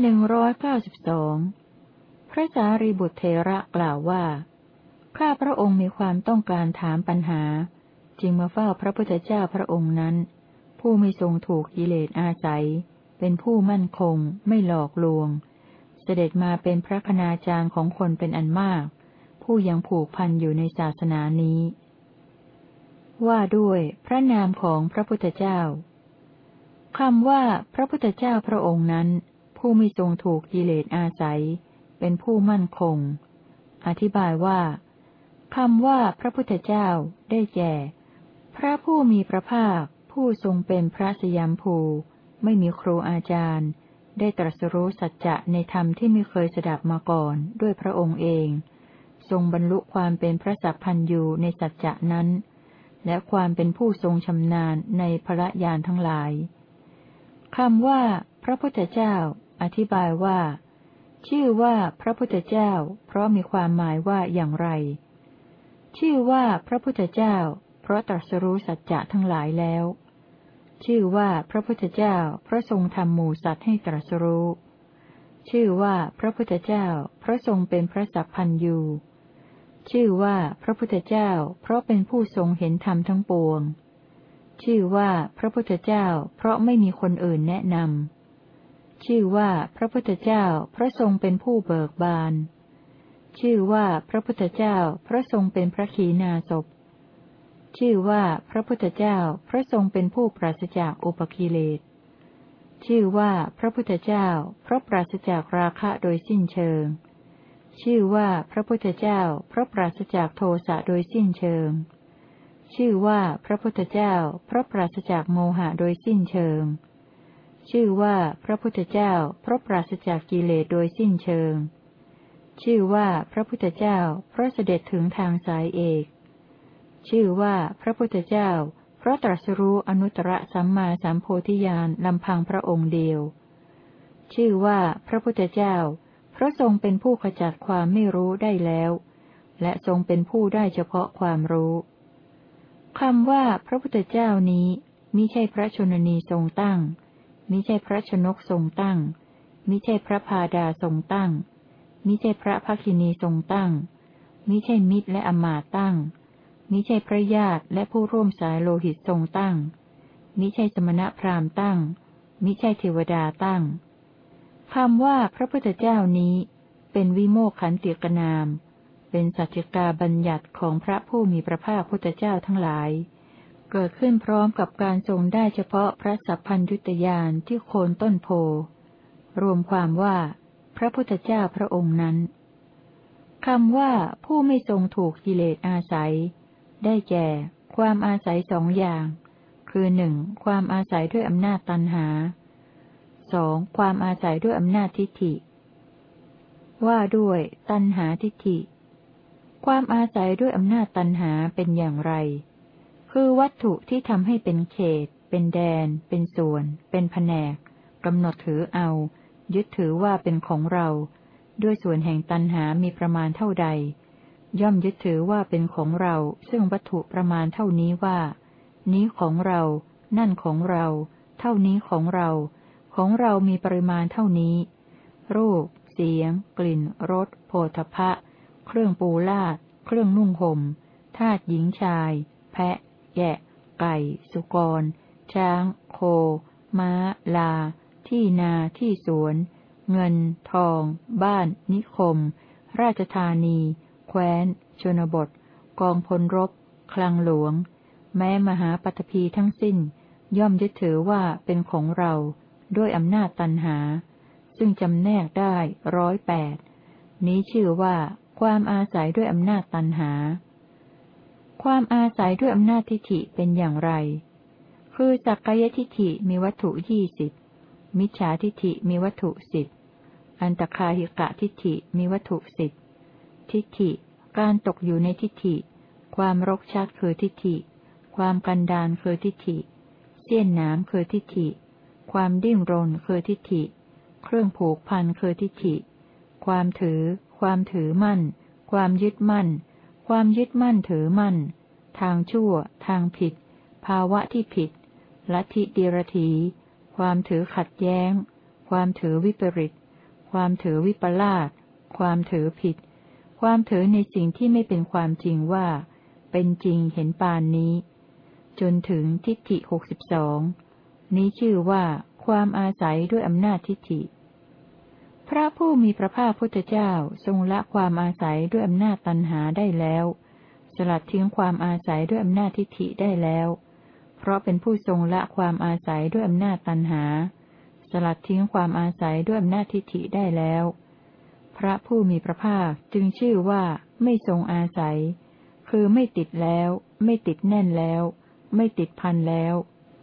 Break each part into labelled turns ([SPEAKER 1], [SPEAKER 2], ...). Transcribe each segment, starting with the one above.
[SPEAKER 1] หนึ่งร้อยเก้าสิบสองพระสารีบุตรเทระกล่าวว่า ข้าพระองค์มีความต้องการถามปัญหา จึงมาเฝ้าพระพุทธเจ้าพระองค์นั้น ผู้ไม่ทรงถูกกิเลสอาศัย เป็นผู้มั่นคง ไม่หลอกลวง เสด็จมาเป็นพระคณาจารย์ของคนเป็นอันมาก ผู้ยังผูกพันอยู่ในศาสนานี้ ว่าด้วยพระนามของพระพุทธเจ้าคำว่าพระพุทธเจ้าพระองค์นั้น ผู้ไม่ทรงถูกกิเลสอาศัย เป็นผู้มั่นคง อธิบายว่าคำว่าพระพุทธเจ้าได้แก่ พระผู้มีพระภาค ผู้ทรงเป็นพระสยามภู ไม่มีครูอาจารย์ ได้ตรัสรู้สัจจะในธรรมที่ไม่เคยสดับมาก่อนด้วยพระองค์เอง ทรงบรรลุความเป็นพระสัพพันยูในสัจจะนั้น และความเป็นผู้ทรงชำนาญในพระญาณทั้งหลายคำว่า พระพุทธเจ้า อธิบายว่า ชื่อว่าพระพุทธเจ้า เพราะมีความหมายว่าอย่างไร ชื่อว่าพระพุทธเจ้า เพราะตรัสรู้สัจจะทั้งหลายแล้ว ชื่อว่าพระพุทธเจ้า เพราะทรงทำหมู่สัตว์ให้ตรัสรู้ ชื่อว่าพระพุทธเจ้า เพราะทรงเป็นพระสัพพันยูชื่อว่าพระพุทธเจ้า เพราะเป็นผู้ทรงเห็นธรรมทั้งปวง ชื่อว่าพระพุทธเจ้า เพราะไม่มีคนอื่นแนะนำ ชื่อว่าพระพุทธเจ้าพระทรงเป็นผู้เบิกบาน ชื่อว่าพระพุทธเจ้าพระทรงเป็นพระขีณาสพ ชื่อว่าพระพุทธเจ้าพระทรงเป็นผู้ปราศจากอุปกิเลส ชื่อว่าพระพุทธเจ้าเพราะปราศจากราคะโดยสิ้นเชิง ชื่อว่าพระพุทธเจ้าเพราะปราศจากโทสะโดยสิ้นเชิง ชื่อว่าพระพุทธเจ้าเพราะปราศจากโมหะโดยสิ้นเชิง ชื่อว่าพระพุทธเจ้า เพราะปราศจากกิเลสโดยสิ้นเชิง ชื่อว่าพระพุทธเจ้า เพราะเสด็จถึงทางสายเอก ชื่อว่าพระพุทธเจ้า เพราะตรัสรู้อนุตตรสัมมาสัมโพธิญาณลำพังพระองค์เดียว ชื่อว่าพระพุทธเจ้า เพราะทรงเป็นผู้ขจัดความไม่รู้ได้แล้ว และทรงเป็นผู้ได้เฉพาะความรู้คำว่าพระพุทธเจ้านี้มิใช่พระชนนีทรงตั้ง มิใช่พระชนกทรงตั้ง มิใช่พระพาดาทรงตั้ง มิใช่พระภคินีทรงตั้ง มิใช่มิตรและอมาตตั้ง มิใช่พระญาติและผู้ร่วมสายโลหิตทรงตั้ง มิใช่สมณพราหมณ์ตั้ง มิใช่เทวดาตั้งคำว่าพระพุทธเจ้านี้ เป็นวิโมกขันติกนาม เป็นสัจจกาบัญญัติของพระผู้มีพระภาคพุทธเจ้าทั้งหลาย เกิดขึ้นพร้อมกับการทรงได้เฉพาะพระสัพพัญยุตยานที่โคนต้นโพ รวมความว่า พระพุทธเจ้าพระองค์นั้นคำว่าผู้ไม่ทรงถูกกิเลสอาศัย ได้แก่ ความอาศัยสองอย่าง คือหนึ่งความอาศัยด้วยอำนาจตันหาสองความอาศัยด้วยอำนาจทิฏฐิ ว่าด้วย ตันหาทิฏฐิ ความอาศัยด้วยอำนาจตันหาเป็นอย่างไร คือวัตถุที่ทำให้เป็นเขต เป็นแดน เป็นส่วน เป็นแผนกกำหนดถือเอา ยึดถือว่าเป็นของเรา ด้วยส่วนแห่งตันหามีประมาณเท่าใด ย่อมยึดถือว่าเป็นของเรา ซึ่งวัตถุประมาณเท่านี้ว่า นี้ของเรา นั่นของเรา เท่านี้ของเรา ของเรามีปริมาณเท่านี้ รูป เสียง กลิ่น รส โผฏฐะเครื่องปูลาด เครื่องนุ่งห่ม ทาตหญิงชาย แพะ แกะ ไก่ สุกร ช้าง โค ม้า ลา ที่นาที่สวน เงิน ทอง บ้าน นิคม ราชธานี แคว้น ชนบท กองพลรบ คลังหลวง แม้มหาปัตภีทั้งสิ้น ย่อมยึดถือว่าเป็นของเรา ด้วยอำนาจตันหา ซึ่งจำแนกได้ร้อยแปด นี้ชื่อว่าความอาศัยด้วยอำนาจตันหา ความอาศัยด้วยอำนาจทิฏฐิเป็นอย่างไร คือสักกายทิฏฐิมีวัตถุยี่สิบ มิจฉาทิฏฐิมีวัตถุสิบ อันตคาหิกะทิฏฐิมีวัตถุสิบ ทิฏฐิ การตกอยู่ในทิฏฐิ ความรกชักคือทิฏฐิ ความกันดานคือทิฏฐิ เสี้ยนน้ำคือทิฏฐิ ความดิ้นรนคือทิฏฐิ เครื่องผูกพันคือทิฏฐิ ความถือ ความถือมั่น ความยึดมั่น ความยึดมั่นถือมั่น ทางชั่ว ทางผิด ภาวะที่ผิด ลัทธิเดียรถีความถือขัดแย้ง ความถือวิปริต ความถือวิปลาสความถือผิด ความถือในสิ่งที่ไม่เป็นความจริงว่า เป็นจริงเห็นปานนี้ จนถึงทิฏฐิหกสิบสองนี้ชื่อว่าความอาศัยด้วยอำนาจทิฏฐิ พระผู้มีพระภาคพุทธเจ้าทรงละความอาศัยด้วยอำนาจตัณหาได้แล้ว สลัดทิ้งความอาศัยด้วยอำนาจทิฏฐิได้แล้ว เพราะเป็นผู้ทรงละความอาศัยด้วยอำนาจตัณหา สลัดทิ้งความอาศัยด้วยอำนาจทิฏฐิได้แล้ว พระผู้มีพระภาคจึงชื่อว่าไม่ทรงอาศัย คือไม่ติดแล้ว ไม่ติดแน่นแล้ว ไม่ติดพันแล้ว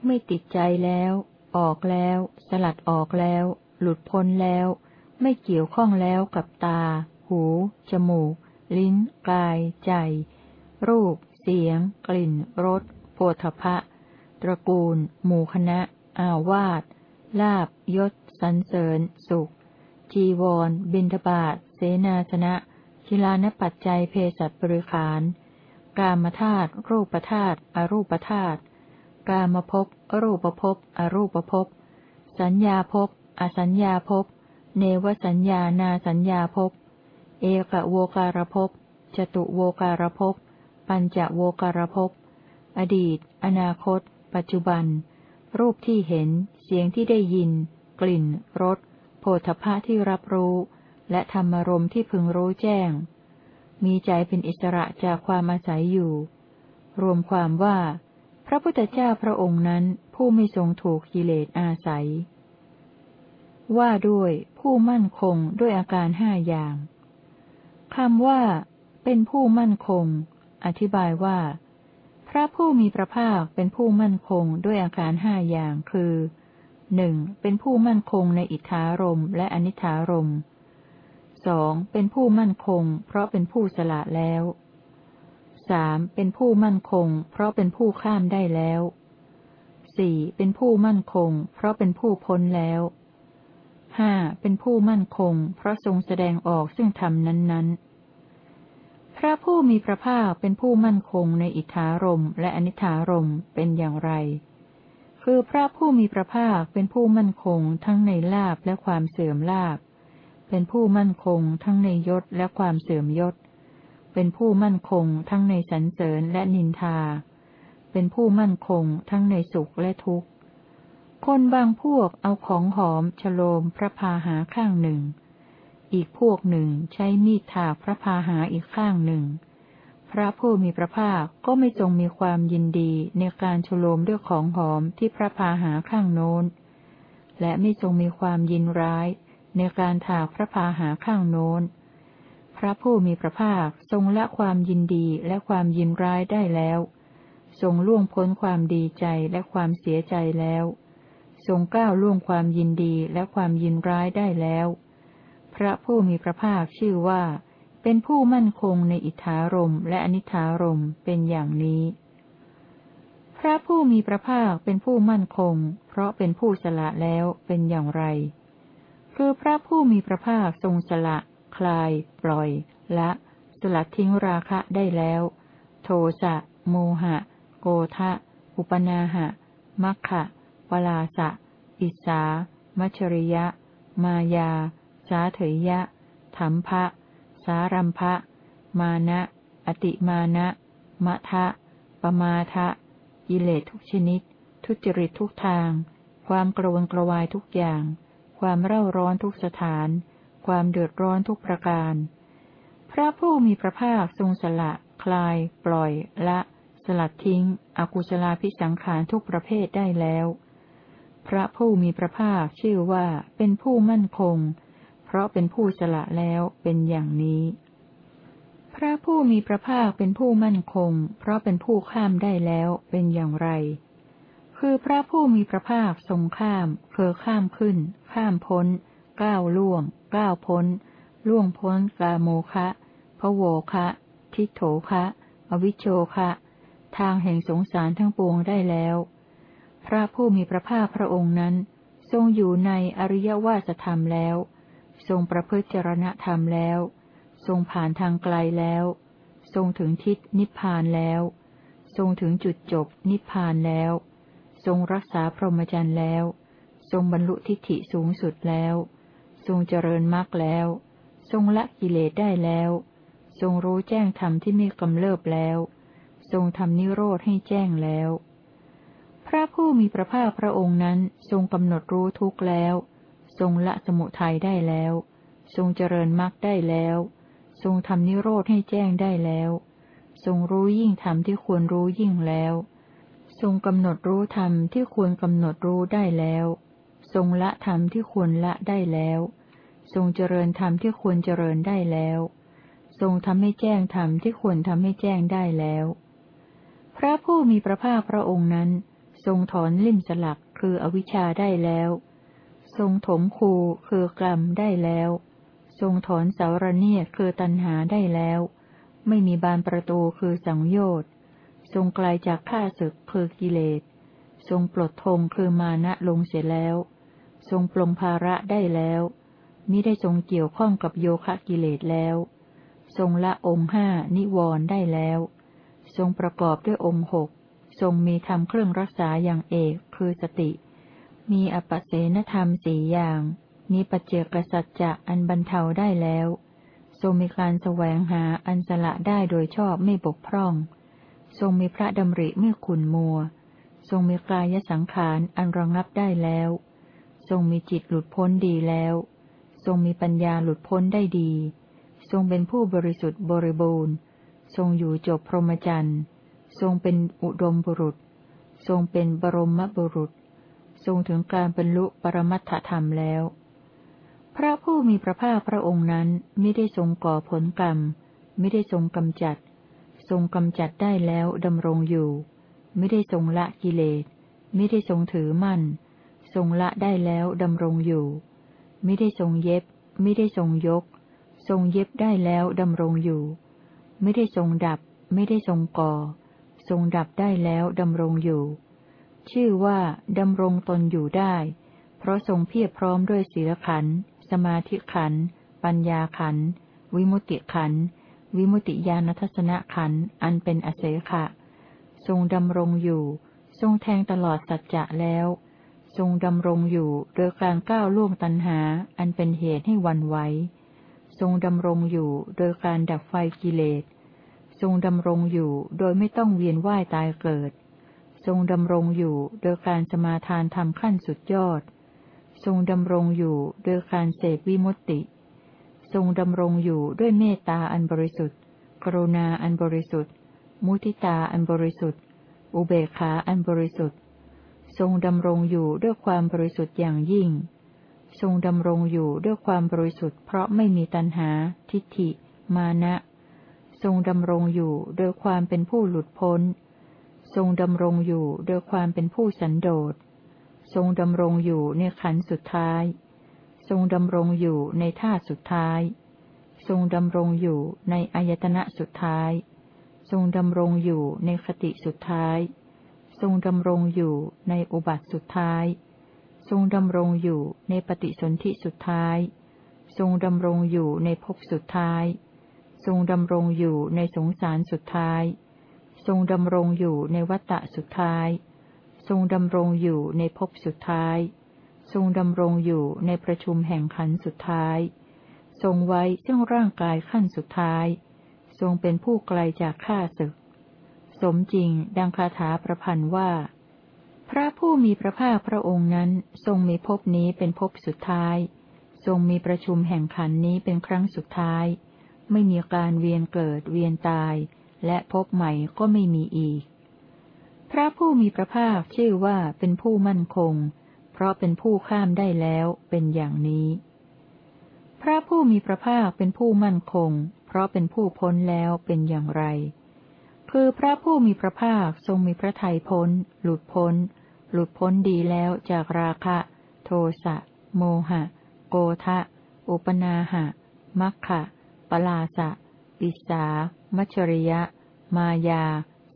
[SPEAKER 1] ไม่ติดใจแล้ว ออกแล้ว สลัดออกแล้ว หลุดพ้นแล้ว ไม่เกี่ยวข้องแล้วกับตา หู จมูก ลิ้น กาย ใจ รูป เสียง กลิ่น รสโผฏฐะตระกูล หมู่คณะ อาวาส ลาบยศ สันเสริญ สุข จีวร บินทบาท เสนาสนะกิลานปัจจัยเพศัตบริขาร กามธาตุ รูปธาตุ อรูปธาตุ กามภพ รูปภพ อรูปภพ สัญญาภพ อสัญญาภพ เนวสัญญานาสัญญาภพ เอกโวการภพ จตุโวการภพ ปัญจโวการภพ อดีต อนาคต ปัจจุบัน รูปที่เห็น เสียงที่ได้ยิน กลิ่น รส โผฏฐะที่รับรู้ และธรรมรมที่พึงรู้แจ้ง มีใจเป็นอิสระจากความอาศัยอยู่ รวมความว่า พระพุทธเจ้าพระองค์นั้นผู้ไม่ทรงถูกกิเลสอาศัย ว่าด้วยผู้มั่นคงด้วยอาการห้าอย่าง คำว่า เป็นผู้มั่นคง อธิบายว่า พระผู้มีพระภาคเป็นผู้มั่นคงด้วยอาการห้าอย่างคือหนึ่งเป็นผู้มั่นคงในอิทธารมและอนิธารมสองเป็นผู้มั่นคง เพราะเป็นผู้สละแล้วสามเป็นผู้มั่นคง เพราะเป็นผู้ข้ามได้แล้วสี่เป็นผู้มั่นคง เพราะเป็นผู้พ้นแล้ว ห้าเป็นผู้มั่นคง เพราะทรงแสดงออกซึ่งธรรมนั้นๆ พระผู้มีพระภาคเป็นผู้มั่นคงในอิทธารมและอนิธารมเป็นอย่างไร คือพระผู้มีพระภาคเป็นผู้มั่นคงทั้งในลาบและความเสื่อมลาบ เป็นผู้มั่นคงทั้งในยศและความเสื่อมยศ เป็นผู้มั่นคงทั้งในสรรเสริญและนินทา เป็นผู้มั่นคงทั้งในสุขและทุกข์ คนบางพวกเอาของหอมฉโลมพระพาหาข้างหนึ่ง อีกพวกหนึ่งใช้มีดถากพระพาหาอีกข้างหนึ่ง พระผู้มีพระภาคก็ไม่ทรงมีความยินดีในการฉโลมด้วยของหอมที่พระพาหาข้างโน้น และไม่ทรงมีความยินร้ายในการถากพระพาหาข้างโน้น พระผู้มีพระภาคทรงละความยินดีและความยินร้ายได้แล้ว ทรงล่วงพ้นความดีใจและความเสียใจแล้ว ทรงก้าวล่วงความยินดีและความยินร้ายได้แล้ว พระผู้มีพระภาคชื่อว่า เป็นผู้มั่นคงในอิทธารมและอนิธารมเป็นอย่างนี้ พระผู้มีพระภาคเป็นผู้มั่นคง เพราะเป็นผู้สละแล้วเป็นอย่างไร คือพระผู้มีพระภาคทรงสละ คลาย ปล่อย ละ สลัดทิ้งราคะได้แล้ว โทสะโมหะ โกทะ อุปนาหะมัคคะ ปลาสะ อิสา มัชริยะ มายา สาเถยะธรรมภะ สารัมภะ มานะ อติมานะ มะทะ ปมาทะ กิเลสทุกชนิด ทุจริตทุกทาง ความกระวนกระวายทุกอย่าง ความเร่าร้อนทุกสถาน ความเดือดร้อนทุกประการ พระผู้มีพระภาคทรงสละ คลาย ปล่อย ละ สลัดทิ้ง อกุศลาพิสังขารทุกประเภทได้แล้ว พระผู้มีพระภาคชื่อว่าเป็นผู้มั่นคง เพราะเป็นผู้สละแล้วเป็นอย่างนี้ พระผู้มีพระภาคเป็นผู้มั่นคง เพราะเป็นผู้ข้ามได้แล้วเป็นอย่างไร คือพระผู้มีพระภาคทรงข้ามเคอข้ามขึ้น ข้ามพ้น ก้าวล่วง ก้าวพ้น ล่วงพ้นกาโมคะพะโวคะ ทิโถคะ อวิโชคะ ทางแห่งสงสารทั้งปวงได้แล้ว พระผู้มีพระภาคพระองค์นั้น ทรงอยู่ในอริยวาสธรรมแล้ว ทรงประพฤติจรณธรรมแล้ว ทรงผ่านทางไกลแล้ว ทรงถึงทิศนิพพานแล้ว ทรงถึงจุดจบนิพพานแล้ว ทรงรักษาพรหมจรรย์แล้ว ทรงบรรลุทิฏฐิสูงสุดแล้ว ทรงเจริญมรรคแล้ว ทรงละกิเลสได้แล้ว ทรงรู้แจ้งธรรมที่ไม่กำเริบแล้ว ทรงทำนิโรธให้แจ้งแล้ว พระผู้มีพระภาคพระองค์นั้นทรงกำหนดรู้ทุกแล้ว ทรงละสมุทัยได้แล้ว ทรงเจริญมรรคได้แล้ว ทรงทำนิโรธให้แจ้งได้แล้ว ทรงรู้ยิ่งธรรมที่ควรรู้ยิ่งแล้ว ทรงกำหนดรู้ธรรมที่ควรกำหนดรู้ได้แล้ว ทรงละธรรมที่ควรละได้แล้ว ทรงเจริญธรรมที่ควรเจริญได้แล้ว ทรงทำให้แจ้งธรรมที่ควรทำให้แจ้งได้แล้ว พระผู้มีพระภาคพระองค์นั้น ทรงถอนลิ่มสลักคืออวิชชาได้แล้ว ทรงถมคูคือกรรมได้แล้ว ทรงถอนเสาระเนียดคือตัณหาได้แล้ว ไม่มีบานประตูคือสังโยชน์ ทรงไกลาจากข้าศึกคือกิเลส ทรงปลดทงคือมานะลงเสียแล้ว ทรงปลงภาระได้แล้วมิได้ทรงเกี่ยวข้องกับโยคะกิเลสแล้ว ทรงละองค์ห้านิวรณ์ได้แล้ว ทรงประกอบด้วยองค์หก ทรงมีธรรมเครื่องรักษาอย่างเอกคือสติ มีอปเสนธรรมสี่อย่าง มีปัจเจกสัจจะอันบรรเทาได้แล้ว ทรงมีการแสวงหาอันสละได้โดยชอบไม่บกพร่อง ทรงมีพระดำริไม่ขุนมัว ทรงมีกายสังขารอันระงับได้แล้ว ทรงมีจิตหลุดพ้นดีแล้ว ทรงมีปัญญาหลุดพ้นได้ดี ทรงเป็นผู้บริสุทธิ์บริบูรณ์ ทรงอยู่จบพรหมจรรย์ ทรงเป็นอุดมบุรุษ ทรงเป็นบรมบุรุษ ทรงถึงการบรรลุปรมัตถธรรมแล้ว พระผู้มีพระภาคพระองค์นั้นไม่ได้ทรงก่อผลกรรม ไม่ได้ทรงกำจัด ทรงกำจัดได้แล้วดำรงอยู่ ไม่ได้ทรงละกิเลส ไม่ได้ทรงถือมั่น ทรงละได้แล้วดำรงอยู่ ไม่ได้ทรงเย็บ ไม่ได้ทรงยก ทรงเย็บได้แล้วดำรงอยู่ ไม่ได้ทรงดับ ไม่ได้ทรงก่อ ทรงดับได้แล้วดำรงอยู่ ชื่อว่าดำรงตนอยู่ได้ เพราะทรงเพียรพร้อมด้วยศีลขันสมาธิขันปัญญาขันวิมุติขันวิมุติญาณทัศนขันอันเป็นอเสขะ ทรงดำรงอยู่ ทรงแทงตลอดสัจจะแล้ว ทรงดำรงอยู่โดยการก้าวล่วงตัณหา อันเป็นเหตุให้วันไหวทรงดำรงอยู่โดยการดับไฟกิเลส ทรงดำรงอยู่โดยไม่ต้องเวียนว่ายตายเกิด ทรงดำรงอยู่โดยการสมาทานทำขั้นสุดยอด ทรงดำรงอยู่โดยการเสกวิมุตติ ทรงดำรงอยู่ด้วยเมตตาอันบริสุทธิ์ กรุณาอันบริสุทธิ์ มุทิตาอันบริสุทธิ์ อุเบกขาอันบริสุทธิ์ ทรงดำรงอยู่ด้วยความบริสุทธิ์อย่างยิ่ง ทรงดำรงอยู่ด้วยความบริสุทธิ์เพราะไม่มีตัณหา ทิฏฐิ มานะ ทรงดำรงอยู่โดยความเป็นผู้หลุดพ้น ทรงดำรงอยู่โดยความเป็นผู้สันโดษ ทรงดำรงอยู่ในขันสุดท้าย ทรงดำรงอยู่ในท่าสุดท้าย ทรงดำรงอยู่ในอายตนะสุดท้าย ทรงดำรงอยู่ในคติสุดท้าย ทรงดำรงอยู่ในอุบัติสุดท้าย ทรงดำรงอยู่ในปฏิสนธิสุดท้าย ทรงดำรงอยู่ในภพสุดท้าย ทรงดำรงอยู่ในสงสารสุดท้าย ทรงดำรงอยู่ในวัฏฏะสุดท้าย ทรงดำรงอยู่ในภพสุดท้าย ทรงดำรงอยู่ในประชุมแห่งขันสุดท้าย ทรงไว้ซึ่งร่างกายขั้นสุดท้าย ทรงเป็นผู้ไกลจากข้าศึก สมจริงดังคาถาประพันธ์ว่า พระผู้มีพระภาคพระองค์นั้นทรงมีภพนี้เป็นภพสุดท้าย ทรงมีประชุมแห่งขันนี้เป็นครั้งสุดท้าย ไม่มีการเวียนเกิดเวียนตาย และพบใหม่ก็ไม่มีอีก พระผู้มีพระภาคชื่อว่าเป็นผู้มั่นคง เพราะเป็นผู้ข้ามได้แล้วเป็นอย่างนี้ พระผู้มีพระภาคเป็นผู้มั่นคง เพราะเป็นผู้พ้นแล้วเป็นอย่างไร คือพระผู้มีพระภาคทรงมีพระทัยพ้น หลุดพ้น หลุดพ้นดีแล้วจากราคะ โทสะ โมหะ โกทะ อุปนาหะมัคคะ ลาสะ ปิสา มัชริยะ มายา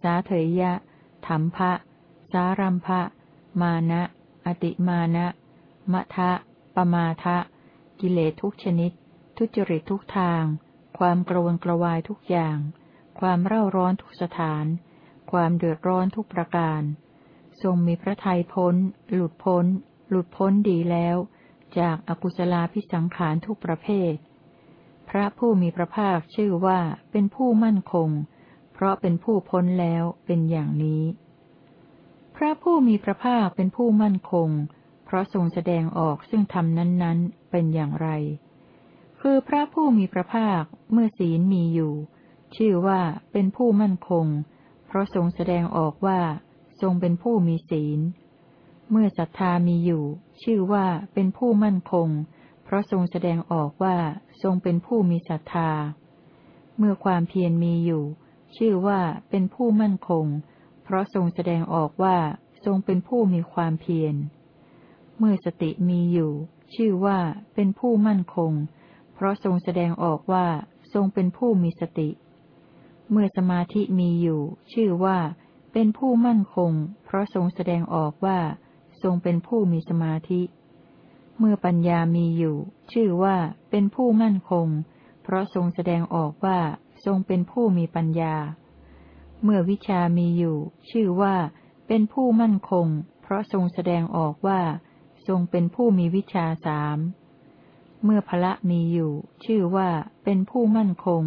[SPEAKER 1] สาเถยะธรรมภะ สารัมภะ มานะ อติมานะมะทะปมาทะ กิเลสทุกชนิด ทุจริตทุกทาง ความกระวนกระวายทุกอย่าง ความเร่าร้อนทุกสถาน ความเดือดร้อนทุกประการ ทรงมีพระทัยพ้น หลุดพ้น หลุดพ้นดีแล้ว จากอากุศลาพิสังขารทุกประเภท พระผู้มีพระภาคชื่อว่าเป็นผู้มั่นคง เพราะเป็นผู้พ้นแล้วเป็นอย่างนี้ พระผู้มีพระภาคเป็นผู้มั่นคง เพราะทรงแสดงออกซึ่งธรรมนั้นๆ เป็นอย่างไร คือพระผู้มีพระภาคเมื่อศีลมีอยู่ ชื่อว่าเป็นผู้มั่นคง เพราะทรงแสดงออกว่า ทรงเป็นผู้มีศีล เมื่อศรัทธามีอยู่ ชื่อว่าเป็นผู้มั่นคงเพราะทรงแสดงออกว่าทรงเป็นผู้มีศรัทธา เมื่อความเพียรมีอยู่ ชื่อว่าเป็นผู้มั่นคง เพราะทรงแสดงออกว่าทรงเป็นผู้มีความเพียร เมื่อสติมีอยู่ ชื่อว่าเป็นผู้มั่นคง เพราะทรงแสดงออกว่าทรงเป็นผู้มีสติ เมื่อสมาธิมีอยู่ ชื่อว่าเป็นผู้มั่นคง เพราะทรงแสดงออกว่า ทรงเป็นผู้มีสมาธิเเมื่อปัญญามีอยู่ ชื่อว่าเป็นผู้มั่นคง เพราะทรงแสดงออกว่าทรงเป็นผู้มีปัญญา เมื่อวิชามีอยู่ ชื่อว่าเป็นผู้มั่นคง เพราะทรงแสดงออกว่า ทรงเป็นผู้มีวิชาสาม เมื่อพละมีอยู่ ชื่อว่าเป็นผู้มั่นคง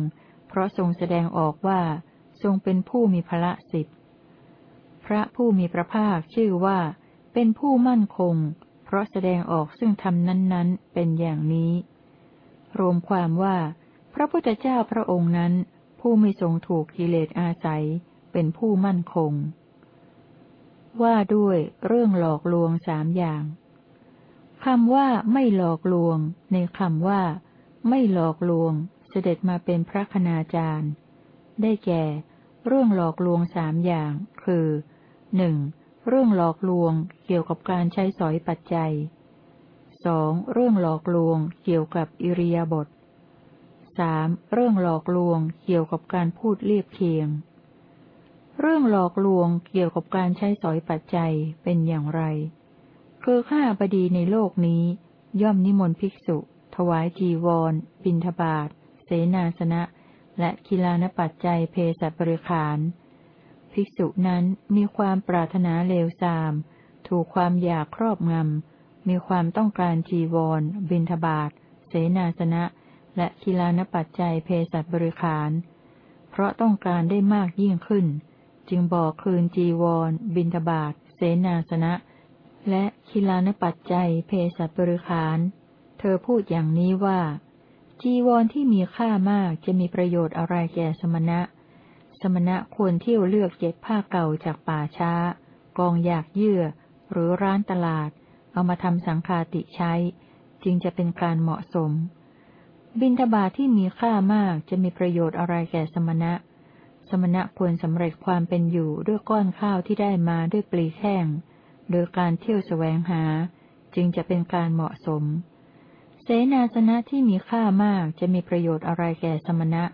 [SPEAKER 1] เพราะทรงแสดงออกว่า ทรงเป็นผู้มีพละสิบพระผู้มีพระภาคชื่อว่า เป็นผู้มั่นคง ราะแสดงออกซึ่งธรรมนั้นๆ เป็นอย่างนี้ รวมความว่า พระพุทธเจ้าพระองค์นั้น ผู้ไม่ทรงถูกกิเลสอาศัย เป็นผู้มั่นคง ว่าด้วยเรื่องหลอกลวงสามอย่างคำว่าไม่หลอกลวง ในคำว่า ไม่หลอกลวง เสด็จมาเป็นพระคณาจารย์ ได้แก่ เรื่องหลอกลวงสามอย่าง คือหนึ่ง เรื่องหลอกลวงเกี่ยวกับการใช้สอยปัจจัยสองเรื่องหลอกลวงเกี่ยวกับอิริยาบถสามเรื่องหลอกลวงเกี่ยวกับการพูดเรียบเคียง เรื่องหลอกลวงเกี่ยวกับการใช้สอยปัจจัยเป็นอย่างไร คือข้าบดีในโลกนี้ ย่อมนิมนต์ภิกษุ ถวายจีวร บิณฑบาต เสนาสนะ และกิลานปัจจัยเพศบริขาร ภิกษุนั้นมีความปรารถนาเลวทราม ถูกความอยากครอบงำ มีความต้องการจีวร บินทบาทเสนาสนะ และคิลานปัจจัยเพศบริขาร เพราะต้องการได้มากยิ่งขึ้น จึงบอกคืนจีวร บินทบาทเสนาสนะ และคิลานปัจจัยเพศบริขาร เธอพูดอย่างนี้ว่า จีวรที่มีค่ามากจะมีประโยชน์อะไรแก่สมณะ สมณะควรเที่ยวเลือกเย็บผ้าเก่าจากป่าช้า กองอยากเยื่อ หรือร้านตลาด เอามาทำสังฆาติใช้ จึงจะเป็นการเหมาะสม บินทบาทที่มีค่ามากจะมีประโยชน์อะไรแก่สมณะ สมณะควรสำเร็จความเป็นอยู่ด้วยก้อนข้าวที่ได้มาด้วยปลีแข้งโดยการเที่ยวแสวงหา จึงจะเป็นการเหมาะสม เสนาสนะที่มีค่ามากจะมีประโยชน์อะไรแก่สมณะ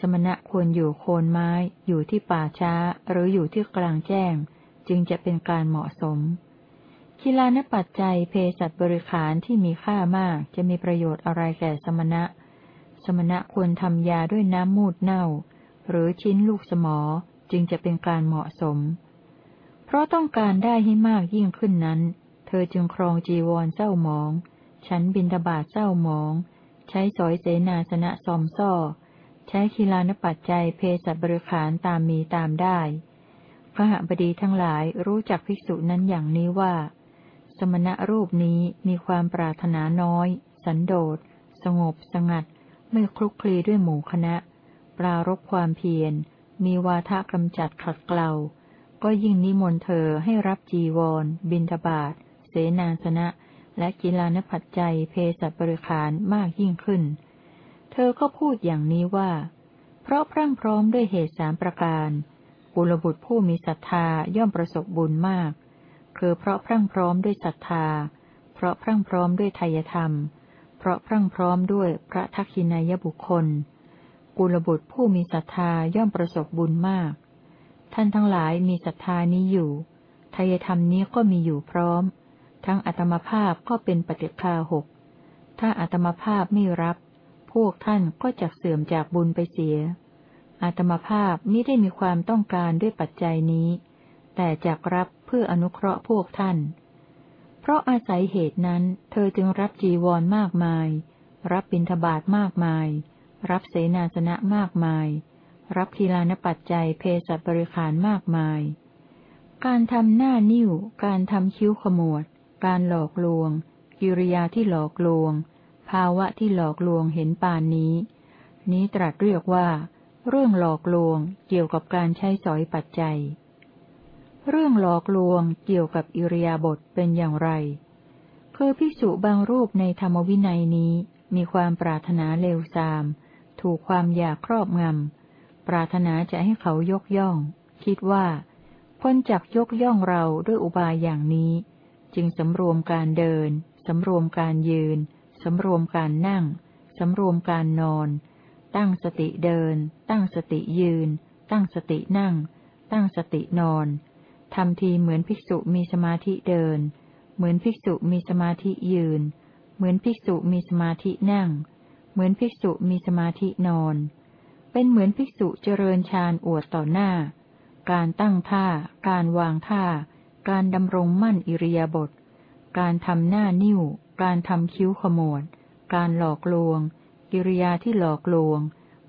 [SPEAKER 1] สมณะควรอยู่โคนไม้ อยู่ที่ป่าช้า หรืออยู่ที่กลางแจ้ง จึงจะเป็นการเหมาะสมกีฬานปัจจัยเพศัตบริขารที่มีค่ามากจะมีประโยชน์อะไรแก่สมณะ สมณะควรทำยาด้วยน้ำมูดเน่า หรือชิ้นลูกสมอจึงจะเป็นการเหมาะสม เพราะต้องการได้ให้มากยิ่งขึ้นนั้น เธอจึงครองจีวรเศร้าหมอง ฉันบินทบาทเศร้าหมอง ใช้สอยเสนาสนะซอมซ่อ ใช้คีลานปัจจัยเพศบริขารตามมีตามได้พระหบดีทั้งหลายรู้จักภิกษุนั้นอย่างนี้ว่า สมณะรูปนี้มีความปรารถนาน้อย สันโดษ สงบสงัด ไม่คลุกคลีด้วยหมู่คณะ ปรารบความเพียร มีวาทะกำจัดขัดเกลาก็ยิ่งนิมนต์เธอให้รับจีวร บินทบาทเสนาสนะ และกีฬานปัจจัยเพศบริขารมากยิ่งขึ้น อก็พูดอย่างนี้ว่า เพราะพรั่งพร้อมด้วยเหตุสามประการกุลบุตรผู้มีศรัทธาย่อมประสบบุญมาก คือเพราะพรั่งพร้อมด้วยศรัทธา เพราะพรั่งพร้อมด้วยทายธรรม เพราะพรั่งพร้อมด้วยพระทักษินายบุคคล กุลบุตรผู้มีศรัทธาย่อมประสบบุญมาก ท่านทั้งหลายมีศรัทธานี้อยู่ทายธรรมนี้ก็มีอยู่พร้อม ทั้งอัตมภาพก็เป็นปฏิฆาหก ถ้าอัตมภาพไม่รับ พวกท่านก็จะเสื่อมจากบุญไปเสีย อาตมาภาพไมิได้มีความต้องการด้วยปัจจัยนี้ แต่จากรับเพื่ออนุเคราะห์พวกท่าน เพราะอาศัยเหตุนั้น เธอจึงรับจีวรมากมาย รับบิณฑบาตมากมาย รับเสนาสนะมากมาย รับทีลานปัจจัยเพศบริขารมากมาย การทำหน้านิ้ว การทำคิ้วขมวด การหลอกลวง กิริยาที่หลอกลวง ภาวะที่หลอกลวงเห็นปานนี้ นี้ตรัสเรียกว่า เรื่องหลอกลวงเกี่ยวกับการใช้สอยปัจจัย เรื่องหลอกลวงเกี่ยวกับอิริยาบถเป็นอย่างไร คือภิกษุบางรูปในธรรมวินัยนี้มีความปรารถนาเลวทราม ถูกความอยากครอบงำ ปรารถนาจะให้เขายกย่อง คิดว่าพ้นจากยกย่องเราด้วยอุบายอย่างนี้ จึงสำรวมการเดิน สำรวมการยืน สำรวมการนั่ง สำรวมการนอน ตั้งสติเดิน ตั้งสติยืน ตั้งสตินั่ง ตั้งสตินอน ทำทีเหมือนภิกษุมีสมาธิเดิน เหมือนภิกษุมีสมาธิยืน เหมือนภิกษุมีสมาธินั่ง เหมือนภิกษุมีสมาธินอน เป็นเหมือนภิกษุเจริญฌานอวดต่อหน้า การตั้งท่า การวางท่า การดำรงมั่นอิริยาบถการทำหน้านิ้ว การทำคิ้วขมวด การหลอกลวง กิริยาที่หลอกลวง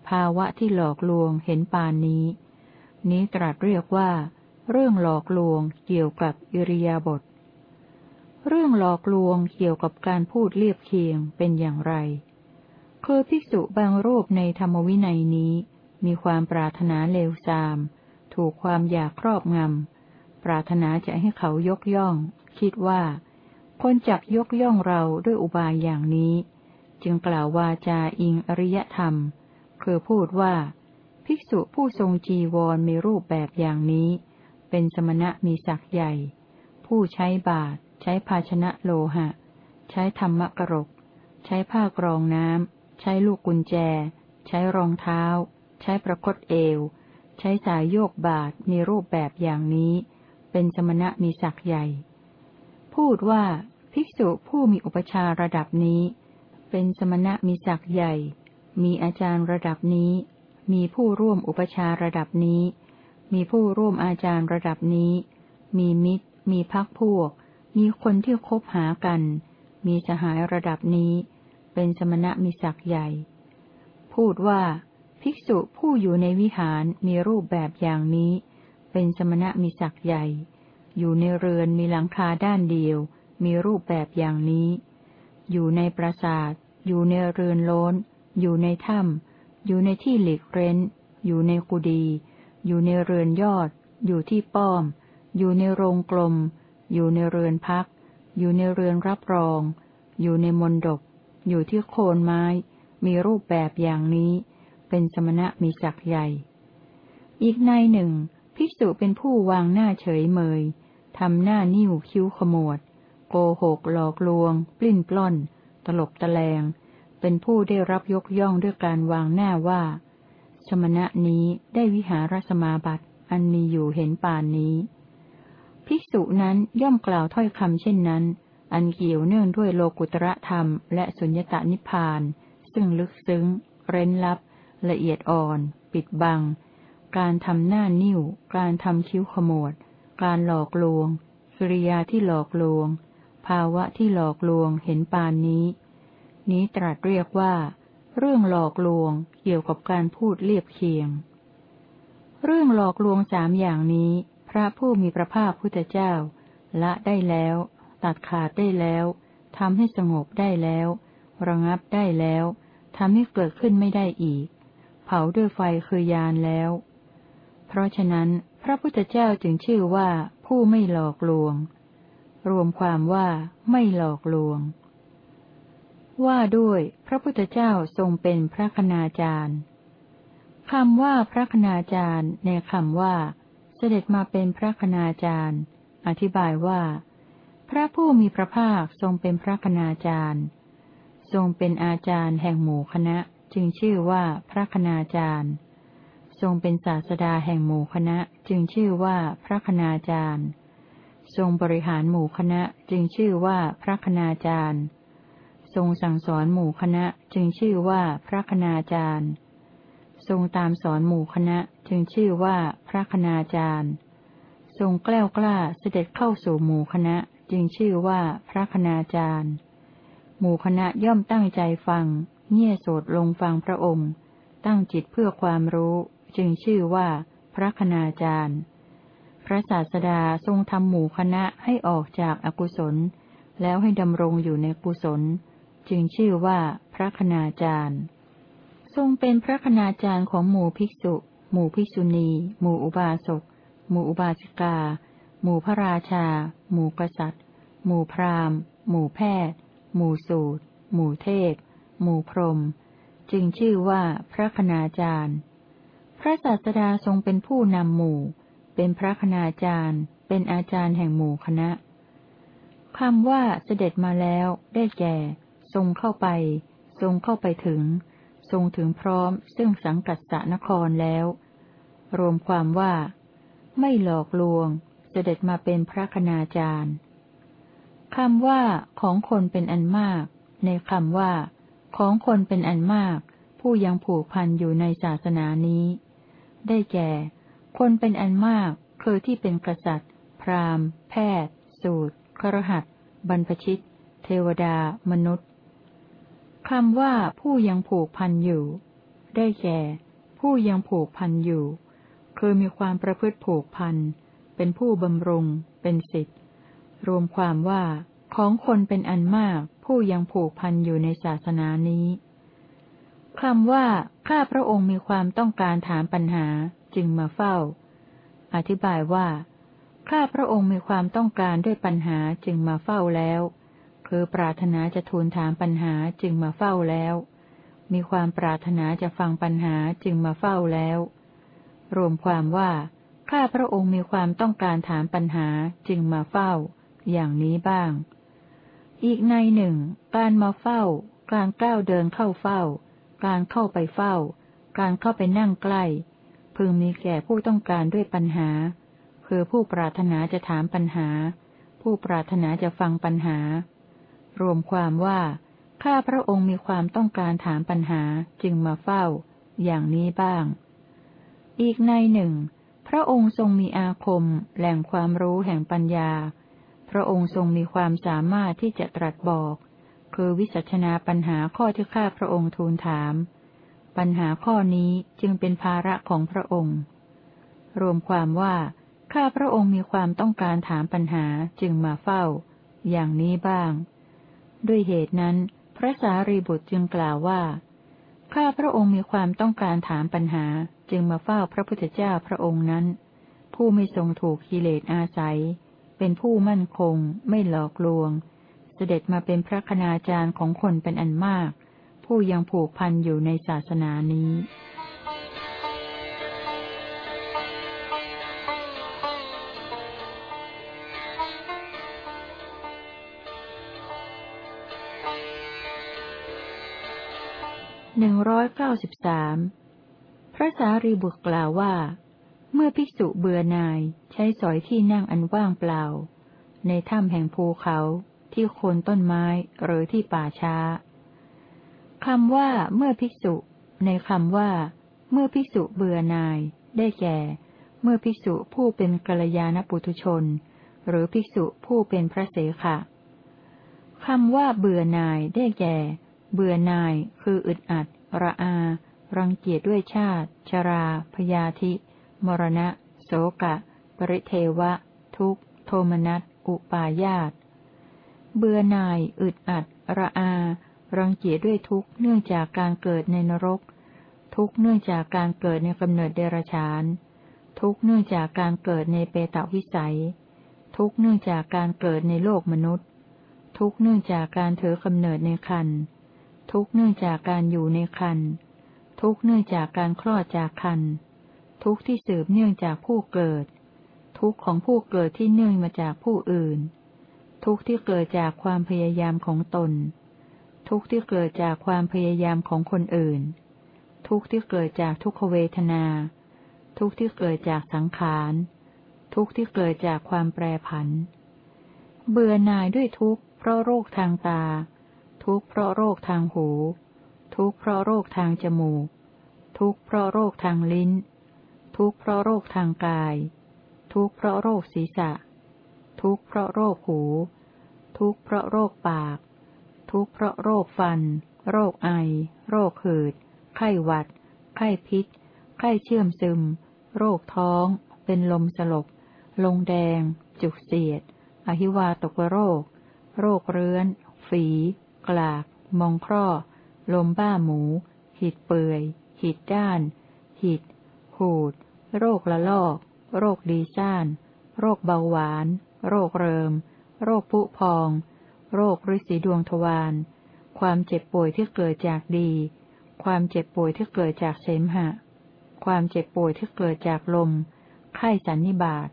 [SPEAKER 1] ภาวะที่หลอกลวงเห็นปานนี้ นี้ตรัสเรียกว่า เรื่องหลอกลวงเกี่ยวกับอิริยาบถเรื่องหลอกลวงเกี่ยวกับการพูดเรียบเคียงเป็นอย่างไร คือภิกษุบางรูปในธรรมวินัยนี้ มีความปรารถนาเลวทราม ถูกความอยากครอบงำ ปรารถนาจะให้เขายกย่อง คิดว่า คนจักยกย่องเราด้วยอุบายอย่างนี้ จึงกล่าววาจาอิงอริยธรรม คือพูดว่า ภิกษุผู้ทรงจีวรมีรูปแบบอย่างนี้ เป็นสมณะมีศักย์ใหญ่ ผู้ใช้บาตรใช้ภาชนะโลหะ ใช้ธรรมกรก ใช้ผ้ากรองน้ำ ใช้ลูกกุญแจ ใช้รองเท้า ใช้ประคตเอว ใช้สายโยกบาตรมีรูปแบบอย่างนี้ เป็นสมณะมีศักย์ใหญ่ พูดว่า ภิกษุผู้มีอุปชาระดับนี้ เป็นสมณะมีศักย์ใหญ่ มีอาจารย์ระดับนี้ มีผู้ร่วมอุปชาระดับนี้ มีผู้ร่วมอาจารย์ระดับนี้ มีมิตร มีพักพวก มีคนที่คบหากัน มีสหายระดับนี้ เป็นสมณะมีศักย์ใหญ่ พูดว่า ภิกษุผู้อยู่ในวิหารมีรูปแบบอย่างนี้ เป็นสมณะมีศักย์ใหญ่ อยู่ในเรือนมีหลังคาด้านเดียว มีรูปแบบอย่างนี้ อยู่ในปราสาท อยู่ในเรือนโล้น อยู่ในถ้ำอยู่ในที่หลีกเร้น อยู่ในกุดีอยู่ในเรือนยอด อยู่ที่ป้อม อยู่ในโรงกลม อยู่ในเรือนพัก อยู่ในเรือนรับรอง อยู่ในมนดบอยู่ที่โคนไม้ มีรูปแบบอย่างนี้ เป็นสมณะมีศักย์ใหญ่ อีกในหนึ่ง ภิกษุเป็นผู้วางหน้าเฉยเมยทำหน้านิ้วคิ้วขมวด โกหกหลอกลวง ปลิ้นปล้อน ตลบตะแลง เป็นผู้ได้รับยกย่องด้วยการวางหน้าว่า สมณะนี้ได้วิหารสมาบัติ อันมีอยู่เห็นป่านนี้ ภิกษุนั้นย่อมกล่าวถ้อยคำเช่นนั้น อันเกี่ยวเนื่องด้วยโลกุตระธรรม และสุญญตานิพพาน ซึ่งลึกซึ้ง เร้นลับ ละเอียดอ่อน ปิดบัง การทำหน้านิ้ว การทำคิ้วขมวด การหลอกลวงกิริยาที่หลอกลวง ภาวะที่หลอกลวงเห็นปานนี้ นี้ตรัสเรียกว่า เรื่องหลอกลวงเกี่ยวกับการพูดเรียบเคียง เรื่องหลอกลวงสามอย่างนี้ พระผู้มีพระภาคพุทธเจ้า ละได้แล้ว ตัดขาดได้แล้วทำให้สงบได้แล้ว ระงับได้แล้วทำให้เกิดขึ้นไม่ได้อีก เผาด้วยไฟคือยานแล้ว เพราะฉะนั้นพระพุทธเจ้าจึงชื่อว่าผู้ไม่หลอกลวง รวมความว่าไม่หลอกลวง ว่าด้วย พระพุทธเจ้าทรงเป็นพระคณาจารย์คำว่าพระคณาจารย์ ในคำว่า เสด็จมาเป็นพระคณาจารย์ อธิบายว่า พระผู้มีพระภาคทรงเป็นพระคณาจารย์ ทรงเป็นอาจารย์แห่งหมู่คณะ จึงชื่อว่าพระคณาจารย์ ทรงเป็นศาสดาแห่งหมู่คณะ จึงชื่อว่าพระคณาจารย์ ทรงบริหารหมู่คณะจึงชื่อว่าพระคณาจารย์ ทรงสั่งสอนหมู่คณะจึงชื่อว่าพระคณาจารย์ ทรงตามสอนหมู่คณะจึงชื่อว่าพระคณาจารย์ ทรงแกล้วกล้าเสด็จเข้าสู่หมู่คณะจึงชื่อว่าพระคณาจารย์ หมู่คณะย่อมตั้งใจฟัง เงี่ยโสดลงฟังพระองค์ ตั้งจิตเพื่อความรู้ จึงชื่อว่าพระคณาจารย์ พระศาสดาทรงทำหมู่คณะให้ออกจากอากุศล แล้วให้ดำรงอยู่ในกุศล จึงชื่อว่าพระคณาจารย์ ทรงเป็นพระคณาจารย์ของหมู่ภิกษุ หมู่ภิกษุณี หมู่อุบาสก หมู่อุบาสิกา หมู่พระราชา หมู่กษัตริย์ หมู่พราหมณ์ หมู่แพทย์ หมู่สูตร หมู่เทพ หมู่พรหมจึงชื่อว่าพระคณาจารย์ พระศาสดาทรงเป็นผู้นำหมู่ เป็นพระคณาจารย์ เป็นอาจารย์แห่งหมู่คณะคำว่าเสด็จมาแล้ว ได้แก่ ทรงเข้าไป ทรงเข้าไปถึง ทรงถึงพร้อม ซึ่งสังกัสสนครแล้ว รวมความว่า ไม่หลอกลวง เสด็จมาเป็นพระคณาจารย์คำว่าของคนเป็นอันมาก ในคำว่า ของคนเป็นอันมาก ผู้ยังผูกพันอยู่ในศาสนานี้ ได้แก่ คนเป็นอันมาก คือที่เป็นกษัตริย์ พราหมณ์ แพทย์ สูตรครหัสบรรพชิต เทวดา มนุษย์คำว่าผู้ยังผูกพันอยู่ ได้แก่ ผู้ยังผูกพันอยู่ คือมีความประพฤติผูกพัน เป็นผู้บำรุง เป็นสิทธิ์ รวมความว่าของคนเป็นอันมาก ผู้ยังผูกพันอยู่ในศาสนานี้คำว่า ข้าพระองค์มีความต้องการถามปัญหา จึงมาเฝ้า อธิบายว่า ข้าพระองค์มีความต้องการด้วยปัญหาจึงมาเฝ้าแล้ว คือปรารถนาจะทูลถามปัญหาจึงมาเฝ้าแล้ว มีความปรารถนาจะฟังปัญหาจึงมาเฝ้าแล้ว รวมความว่า ข้าพระองค์มีความต้องการถามปัญหาจึงมาเฝ้า อย่างนี้บ้าง อีกในหนึ่ง การมาเฝ้า การก้าวเดินเข้าเฝ้า การเข้าไปเฝ้า การเข้าไปนั่งใกล้ พึงมีแก่ผู้ต้องการด้วยปัญหา คือผู้ปรารถนาจะถามปัญหา ผู้ปรารถนาจะฟังปัญหา รวมความว่า ข้าพระองค์มีความต้องการถามปัญหาจึงมาเฝ้า อย่างนี้บ้าง อีกในหนึ่ง พระองค์ทรงมีอาคม แหล่งความรู้แห่งปัญญา พระองค์ทรงมีความสามารถที่จะตรัสบอก คือวิสัชนาปัญหาข้อที่ข้าพระองค์ทูลถาม ปัญหาข้อนี้จึงเป็นภาระของพระองค์ รวมความว่า ข้าพระองค์มีความต้องการถามปัญหาจึงมาเฝ้า อย่างนี้บ้าง ด้วยเหตุนั้น พระสารีบุตรจึงกล่าวว่า ข้าพระองค์มีความต้องการถามปัญหาจึงมาเฝ้าพระพุทธเจ้าพระองค์นั้น ผู้ไม่ทรงถูกกิเลสอาศัย เป็นผู้มั่นคง ไม่หลอกลวง เสด็จมาเป็นพระคณาจารย์ของคนเป็นอันมาก ผู้ยังผูกพันอยู่ในศาสนานี้หนึ่งร้อยเก้าสิบสามพระสารีบุตรกล่าวว่า เมื่อภิกษุเบื่อนายใช้สอยที่นั่งอันว่างเปล่า ในถ้ำแห่งภูเขาที่โคนต้นไม้หรือที่ป่าช้า คำว่าเมื่อภิกษุ ในคำว่า เมื่อภิกษุเบื่อนาย ได้แก่ เมื่อภิกษุผู้เป็นกัลยาณปุถุชน หรือภิกษุผู้เป็นพระเสขะคำว่าเบื่อนายได้แก่ เบื่อนาย คืออึดอัด ระอา รังเกียจด้วยชาติ ชรา พยาธิ มรณะ โสกะ ปริเทวะ ทุกโทมนัส อุปาญาต เบื่อนาย อึดอัด ระอา รังเกียจด้วยทุกเนื่องจากการเกิดในนรก ทุกเนื่องจากการเกิดในกำเนิดเดรัจฉาน ทุกเนื่องจากการเกิดในเปตวิสัย ทุกเนื่องจากการเกิดในโลกมนุษย์ ทุกเนื่องจากการถือกำเนิดในคันทุกเนื่องจากการอยู่ในคันทุกเนื่องจากการคลอดจากคันทุกที่สืบเนื่องจากผู้เกิด ทุกของผู้เกิดที่เนื่องมาจากผู้อื่น ทุกที่เกิดจากความพยายามของตน ทุกข์ที่เกิดจากความพยายามของคนอื่น ทุกข์ที่เกิดจากทุกขเวทนา ทุกข์ที่เกิดจากสังขาร ทุกข์ที่เกิดจากความแปรผัน เบื่อหน่ายด้วยทุกข์เพราะโรคทางตา ทุกข์เพราะโรคทางหู ทุกข์เพราะโรคทางจมูก ทุกข์เพราะโรคทางลิ้น ทุกข์เพราะโรคทางกาย ทุกข์เพราะโรคศีรษะ ทุกข์เพราะโรคหู ทุกข์เพราะโรคปาก ทุกข์เพราะโรคฟัน โรคไอ โรคหืด ไข้หวัด ไข้พิษ ไข้เชื่อมซึม โรคท้อง เป็นลมสลบ ลงแดง จุกเสียด อหิวาตกโรค โรคเรื้อน ฝี กลาก มองคร่อ ลมบ้าหมู หิดเปื่อย หิดด้าน หิด หูด โรคละลอก โรคดีซ่าน โรคเบาหวาน โรคเริม โรคผุพอง โรคฤทธิดวงทวาร ความเจ็บป่วยที่เกิดจากดี ความเจ็บป่วยที่เกิดจากเสมหะ ความเจ็บป่วยที่เกิดจากลม ไข้สันนิบาต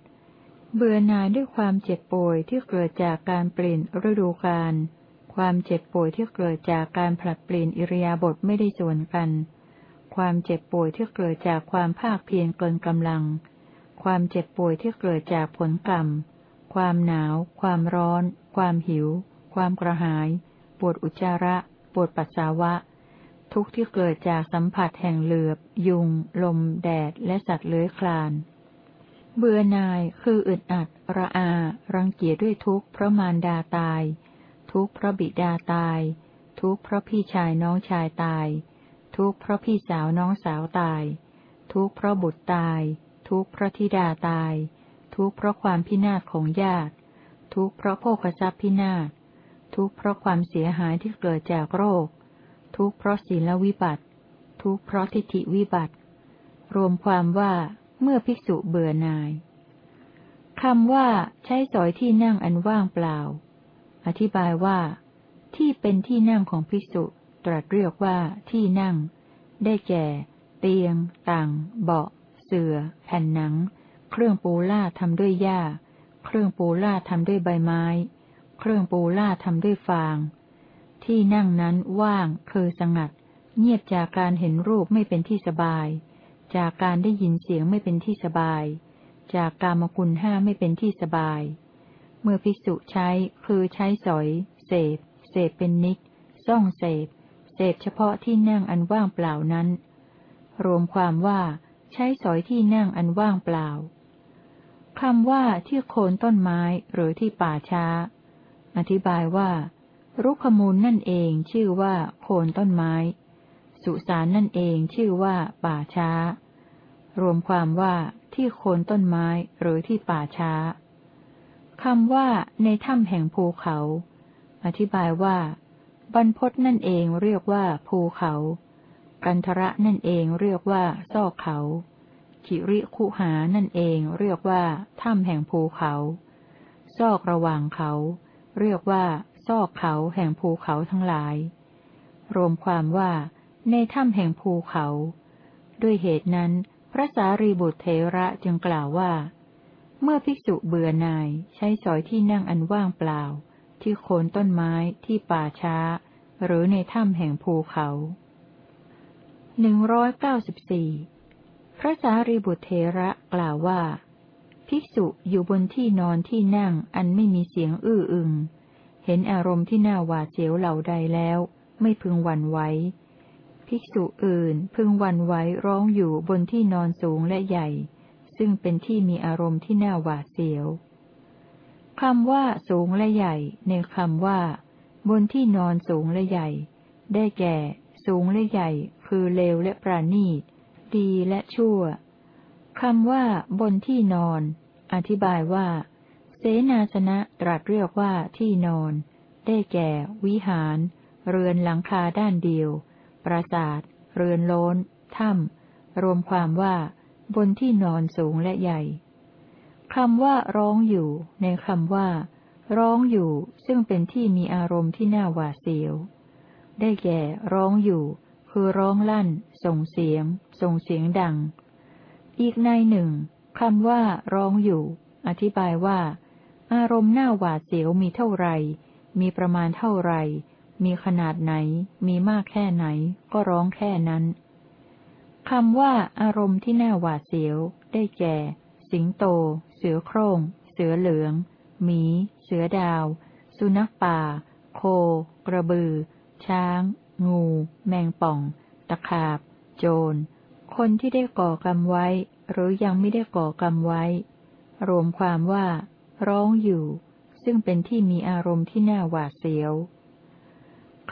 [SPEAKER 1] เบื่อหน่ายด้วยความเจ็บป่วยที่เกิดจากการเปลี่ยนฤดูกาล ความเจ็บป่วยที่เกิดจากการผลัดเปลี่ยนอิริยาบถไม่ได้ส่วนกัน ความเจ็บป่วยที่เกิดจากความภาคเพียรเกินกำลัง ความเจ็บป่วยที่เกิดจากผลกรรม ความหนาว ความร้อน ความหิว ความกระหาย ปวดอุจจาระ ปวดปัสสาวะ ทุกข์ที่เกิดจากสัมผัสแห่งเหลือบ ยุง ลม แดด และสัตว์เลื้อยคลาน เบื่อหน่าย คืออึดอัด ระอา รังเกียจด้วยทุกข์เพราะมารดาตาย ทุกข์เพราะบิดาตาย ทุกข์เพราะพี่ชายน้องชายตาย ทุกข์เพราะพี่สาวน้องสาวตาย ทุกข์เพราะบุตรตาย ทุกข์เพราะธิดาตาย ทุกข์เพราะความพินาศของญาติ ทุกข์เพราะโภคทรัพย์พินาศ ทุกข์เพราะความเสียหายที่เกิดจากโรค ทุกข์เพราะศีลวิบัติ ทุกข์เพราะทิฏฐิวิบัติ รวมความว่าเมื่อภิกษุเบื่อหน่ายคำว่าใช้สอยที่นั่งอันว่างเปล่า อธิบายว่า ที่เป็นที่นั่งของภิกษุ ตรัสเรียกว่าที่นั่ง ได้แก่ เตียง ต่าง เบาะ เสื่อแผ่นหนัง เครื่องปูล่าทำด้วยหญ้า เครื่องปูล่าทำด้วยใบไม้ เครื่องปูล่าทำด้วยฟาง ที่นั่งนั้นว่าง คือสงัด เงียบจากการเห็นรูปไม่เป็นที่สบาย จากการได้ยินเสียงไม่เป็นที่สบาย จากกามคุณห้าไม่เป็นที่สบาย เมื่อภิกษุใช้ คือใช้สอย เสพ เสพเป็นนิกซ่องเสพ เสพเฉพาะที่นั่งอันว่างเปล่านั้น รวมความว่าใช้สอยที่นั่งอันว่างเปล่าคำว่าที่โคนต้นไม้หรือที่ป่าช้า อธิบายว่า รุกขมูลนั่นเองชื่อว่าโคนต้นไม้ สุสานนั่นเองชื่อว่า ป่าช้า รวมความว่าที่โคนต้นไม้หรือที่ป่าช้าคำว่า ในถ้ำแห่งภูเขา อธิบายว่า บรรพศนั่นเองเรียกว่าภูเขา กันทระนั่นเองเรียกว่า ซอกเขาขิริคุหานั่นเองเรียกว่า ถ้ำแห่งภูเขา ซอกระหว่างเขา เรียกว่า ซอกเขาแห่งภูเขาทั้งหลาย รวมความว่าในถ้ำแห่งภูเขา ด้วยเหตุนั้น พระสารีบุตรเทระจึงกล่าวว่า เมื่อภิกษุเบื่อนายใช้สอยที่นั่งอันว่างเปล่า ที่โคนต้นไม้ที่ป่าช้า หรือในถ้ำแห่งภูเขาหนึ่งร้อยเก้าสิบสี่พระสารีบุตรเทระกล่าวว่า ภิกษุอยู่บนที่นอนที่นั่งอันไม่มีเสียงอื้ออึง เห็นอารมณ์ที่น่าหวาดเสียวเหล่าใดแล้ว ไม่พึงหวั่นไหว ภิกษุอื่นพึงหวั่นไหวร้องอยู่บนที่นอนสูงและใหญ่ ซึ่งเป็นที่มีอารมณ์ที่น่าหวาดเสียวคำว่าสูงและใหญ่ ในคำว่า บนที่นอนสูงและใหญ่ ได้แก่ สูงและใหญ่ คือเลวและปราณีตดีและชั่ว คำว่า บนที่นอน อธิบายว่า เสนาสนะตรัสเรียกว่าที่นอน ได้แก่ วิหาร เรือนหลังคาด้านเดียว ปราสาท เรือนโลนถ้ำ รวมความว่า บนที่นอนสูงและใหญ่คำว่าร้องอยู่ ในคำว่า ร้องอยู่ ซึ่งเป็นที่มีอารมณ์ที่น่าหวาดเสียว ได้แก่ ร้องอยู่ คือร้องลั่น ส่งเสียง ส่งเสียงดัง อีกในหนึ่งคำว่า ร้องอยู่ อธิบายว่า อารมณ์หน้าหวาดเสียวมีเท่าไร มีประมาณเท่าไร มีขนาดไหน มีมากแค่ไหน ก็ร้องแค่นั้นคำว่า อารมณ์ที่หน่าหวาดเสียว ได้แก่ สิงโต เสือโครง่ง เสือเหลือง หมี เสือดาว สุนัขป่า โค กระบือ ช้าง งู แมงป่อง ตะขาบ โจร คนที่ได้ก่อกรรมไว้ หรือยังไม่ได้ก่อกรรมไว้ รวมความว่า ร้องอยู่ ซึ่งเป็นที่มีอารมณ์ที่น่าหวาดเสียว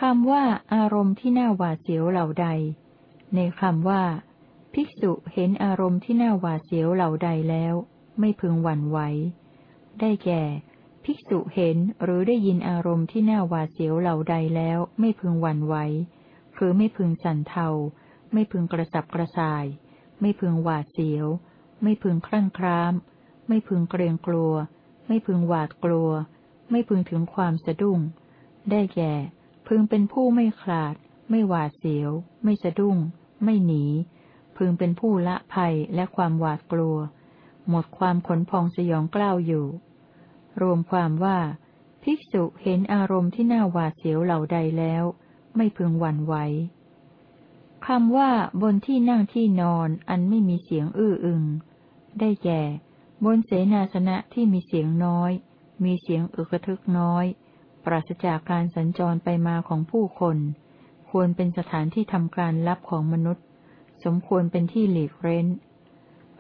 [SPEAKER 1] คำว่า อารมณ์ที่น่าหวาดเสียวเหล่าใด ในคำว่า ภิกษุเห็นอารมณ์ที่น่าหวาดเสียวเหล่าใดแล้ว ไม่พึงหวั่นไหวได้แก่ ภิกษุเห็นหรือได้ยินอารมณ์ที่น่าหวาดเสียวเหล่าใดแล้ว ไม่พึงหวั่นไหวคือไม่พึงสั่นเทา ไม่พึงกระสับกระส่าย ไม่พึงหวาดเสียว ไม่พึงคลั่งคราม ไม่พึงเกรงกลัว ไม่พึงหวาดกลัว ไม่พึงถึงความสะดุ้ง ได้แก่ พึงเป็นผู้ไม่ขลาด ไม่หวาดเสียว ไม่สะดุ้ง ไม่หนี พึงเป็นผู้ละภัยและความหวาดกลัว หมดความขนพองสยองกล้าวอยู่ รวมความว่าภิกษุเห็นอารมณ์ที่น่าหวาดเสียวเหล่าใดแล้ว ไม่พึงหวั่นไหว คำว่าบนที่นั่งที่นอนอันไม่มีเสียงอื้ออึง ได้แก่ บนเสนาสนะที่มีเสียงน้อย มีเสียงอึกทึกน้อย ปราศจากการสัญจรไปมาของผู้คน ควรเป็นสถานที่ทำการลับของมนุษย์ สมควรเป็นที่หลีกเร้น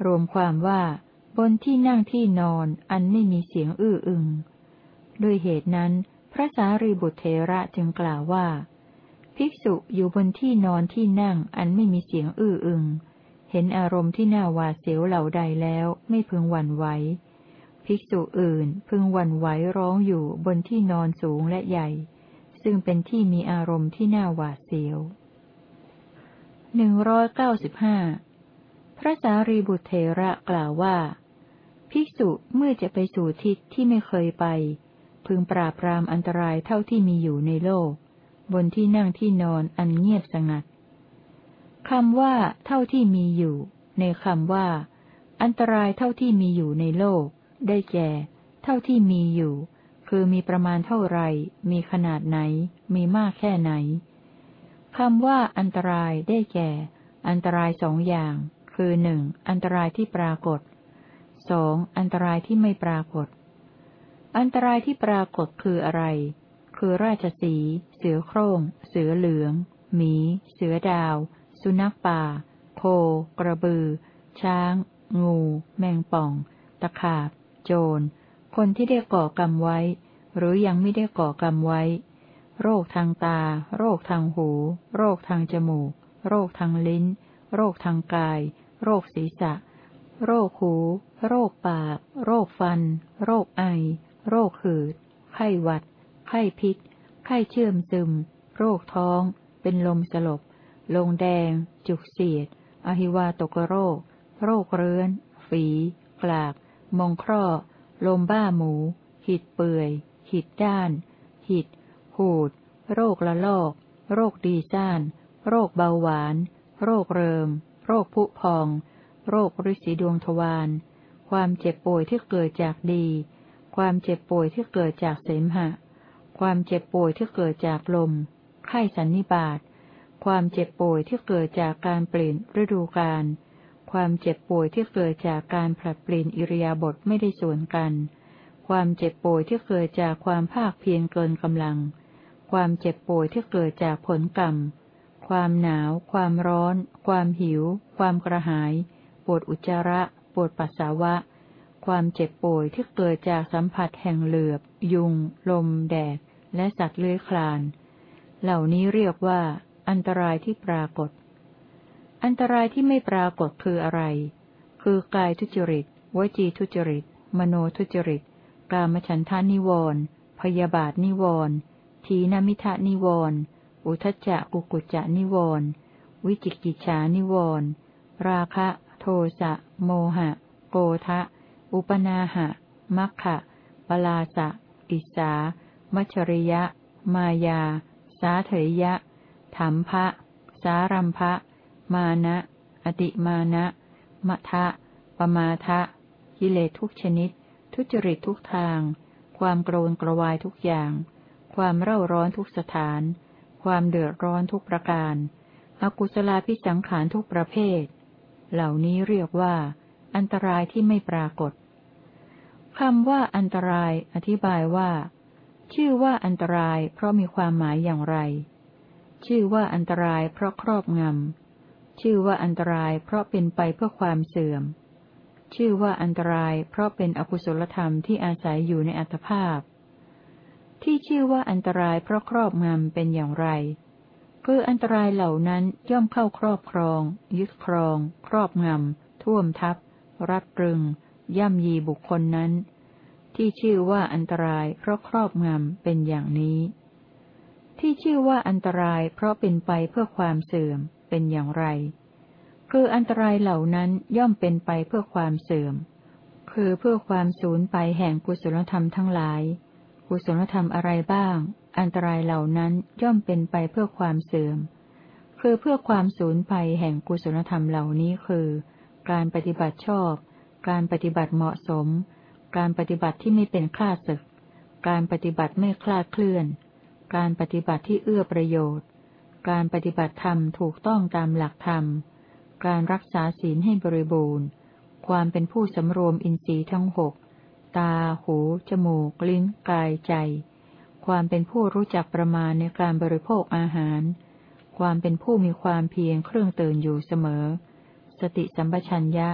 [SPEAKER 1] รวมความว่า บนที่นั่งที่นอนอันไม่มีเสียงอื้ออึง ด้วยเหตุนั้น พระสารีบุตรเทระจึงกล่าวว่า ภิกษุอยู่บนที่นอนที่นั่งอันไม่มีเสียงอื้ออึง เห็นอารมณ์ที่น่าหวาดเสียวเหล่าใดแล้วไม่พึงหวั่นไหว ภิกษุอื่นพึงวันไหวร้องอยู่บนที่นอนสูงและใหญ่ ซึ่งเป็นที่มีอารมณ์ที่น่าหวาดเสียวหนึ่งร้อยเก้าสิบห้าพระสารีบุตรเทระกล่าวว่า ภิกษุเมื่อจะไปสู่ทิศที่ไม่เคยไป พึงปราบปรามอันตรายเท่าที่มีอยู่ในโลก บนที่นั่งที่นอนอันเงียบสงัดคำว่า เท่าที่มีอยู่ ในคำว่า อันตรายเท่าที่มีอยู่ในโลก ได้แก่ เท่าที่มีอยู่ คือมีประมาณเท่าไร มีขนาดไหน มีมากแค่ไหนคำว่าอันตรายได้แก่ อันตรายสองอย่าง คือหนึ่งอันตรายที่ปรากฏสองอันตรายที่ไม่ปรากฏ อันตรายที่ปรากฏคืออะไร คือราชสี เสือโคร่ง เสือเหลือง หมี เสือดาว สุนัขป่า โค กระบือ ช้าง งู แมงป่อง ตะขาบ โจร คนที่ได้ก่อกรรมไว้ หรือยังไม่ได้ก่อกรรมไว้ โรคทางตา โรคทางหู โรคทางจมูก โรคทางลิ้น โรคทางกาย โรคศีรษะ โรคหู โรคปาก โรคฟัน โรคไอ โรคหืด ไข้หวัด ไข้พิษ ไข้เชื่อมซึม โรคท้อง เป็นลมสลบ ลงแดง จุกเสียด อหิวาตกโรค โรคเรื้อน ฝี กลาก มองคร่อ ลมบ้าหมู หิดเปื่อย หิดด้าน หิด หูด โรคละลอก โรคดีซ่าน โรคเบาหวาน โรคเริม โรคผุพอง โรคริสีดวงทวาร ความเจ็บป่วยที่เกิดจากดี ความเจ็บป่วยที่เกิดจากเสมหะ ความเจ็บป่วยที่เกิดจากลม ไข้สันนิบาต ความเจ็บป่วยที่เกิดจากการเปลี่ยนฤดูกาล ความเจ็บป่วยที่เกิดจากการผลัดเปลี่ยนอิริยาบถไม่ได้ส่วนกัน ความเจ็บป่วยที่เกิดจากความภาคเพียรเกินกำลัง ความเจ็บป่วยที่เกิดจากผลกรรม ความหนาว ความร้อน ความหิว ความกระหาย ปวดอุจจาระ ปวดปัสสาวะ ความเจ็บป่วยที่เกิดจากสัมผัสแห่งเหลือบ ยุง ลม แดด และสัตว์เลื้อยคลาน เหล่านี้เรียกว่า อันตรายที่ปรากฏ อันตรายที่ไม่ปรากฏคืออะไร คือกายทุจริต วจีทุจริต มโนทุจริต กามฉันทานิวรณ์พยาบาทนิวรณ์ทีนมิทะนิวรณ์อุทจจะกุกุจจะนิวรณ์วิจิกิจฉานิวรณ์ราคะ โทสะ โมหะ โกทะ อุปนาหะมัคคะปลาสะ อิสา มัชริยะ มายา สาเถยะถามภะสารัมภะ มานะ อติมานะมะทะปมาทะ กิเลสทุกชนิด ทุจริตทุกทาง ความโกรนกระวายทุกอย่าง ความเร่าร้อนทุกสถาน ความเดือดร้อนทุกประการ อกุศลาพิสังขารทุกประเภท เหล่านี้เรียกว่า อันตรายที่ไม่ปรากฏคำว่าอันตรายอธิบายว่า ชื่อว่าอันตรายเพราะมีความหมายอย่างไร ชื่อว่าอันตรายเพราะครอบงำ ชื่อว่าอันตรายเพราะเป็นไปเพื่อความเสื่อม ชื่อว่าอันตรายเพราะเป็นอกุศลธรรมที่อาศัยอยู่ในอัตภาพ ที่ชื่อว่าอันตรายเพราะครอบงำเป็นอย่างไร คืออันตรายเหล่านั้นย่อมเข้าครอบครอง ยึดครอง ครอบงำ ท่วมทับ รัดรึง ย่ำยีบุคคลนั้น ที่ชื่อว่าอันตรายเพราะครอบงำเป็นอย่างนี้ ที่ชื่อว่าอันตรายเพราะเป็นไปเพื่อความเสื่อมเป็นอย่างไร คืออันตรายเหล่านั้นย่อมเป็นไปเพื่อความเสื่อม คือเพื่อความสูญไปแห่งกุศลธรรมทั้งหลาย กุศลธรรมอะไรบ้าง อันตรายเหล่านั้นย่อมเป็นไปเพื่อความเสื่อม คือเพื่อความสูญไปแห่งกุศลธรรมเหล่านี้คือ การปฏิบัติชอบ การปฏิบัติเหมาะสม การปฏิบัติที่ไม่เป็นคลาดศึก การปฏิบัติไม่คลาดเคลื่อน การปฏิบัติที่เอื้อประโยชน์ การปฏิบัติธรรมถูกต้องตามหลักธรรม การรักษาศีลให้บริบูรณ์ ความเป็นผู้สำรวมอินทรีย์ทั้งหก ตา หู จมูก ลิ้น กาย ใจ ความเป็นผู้รู้จักประมาณในการบริโภคอาหาร ความเป็นผู้มีความเพียรเครื่องเตื่นอยู่เสมอ สติสัมปชัญญะ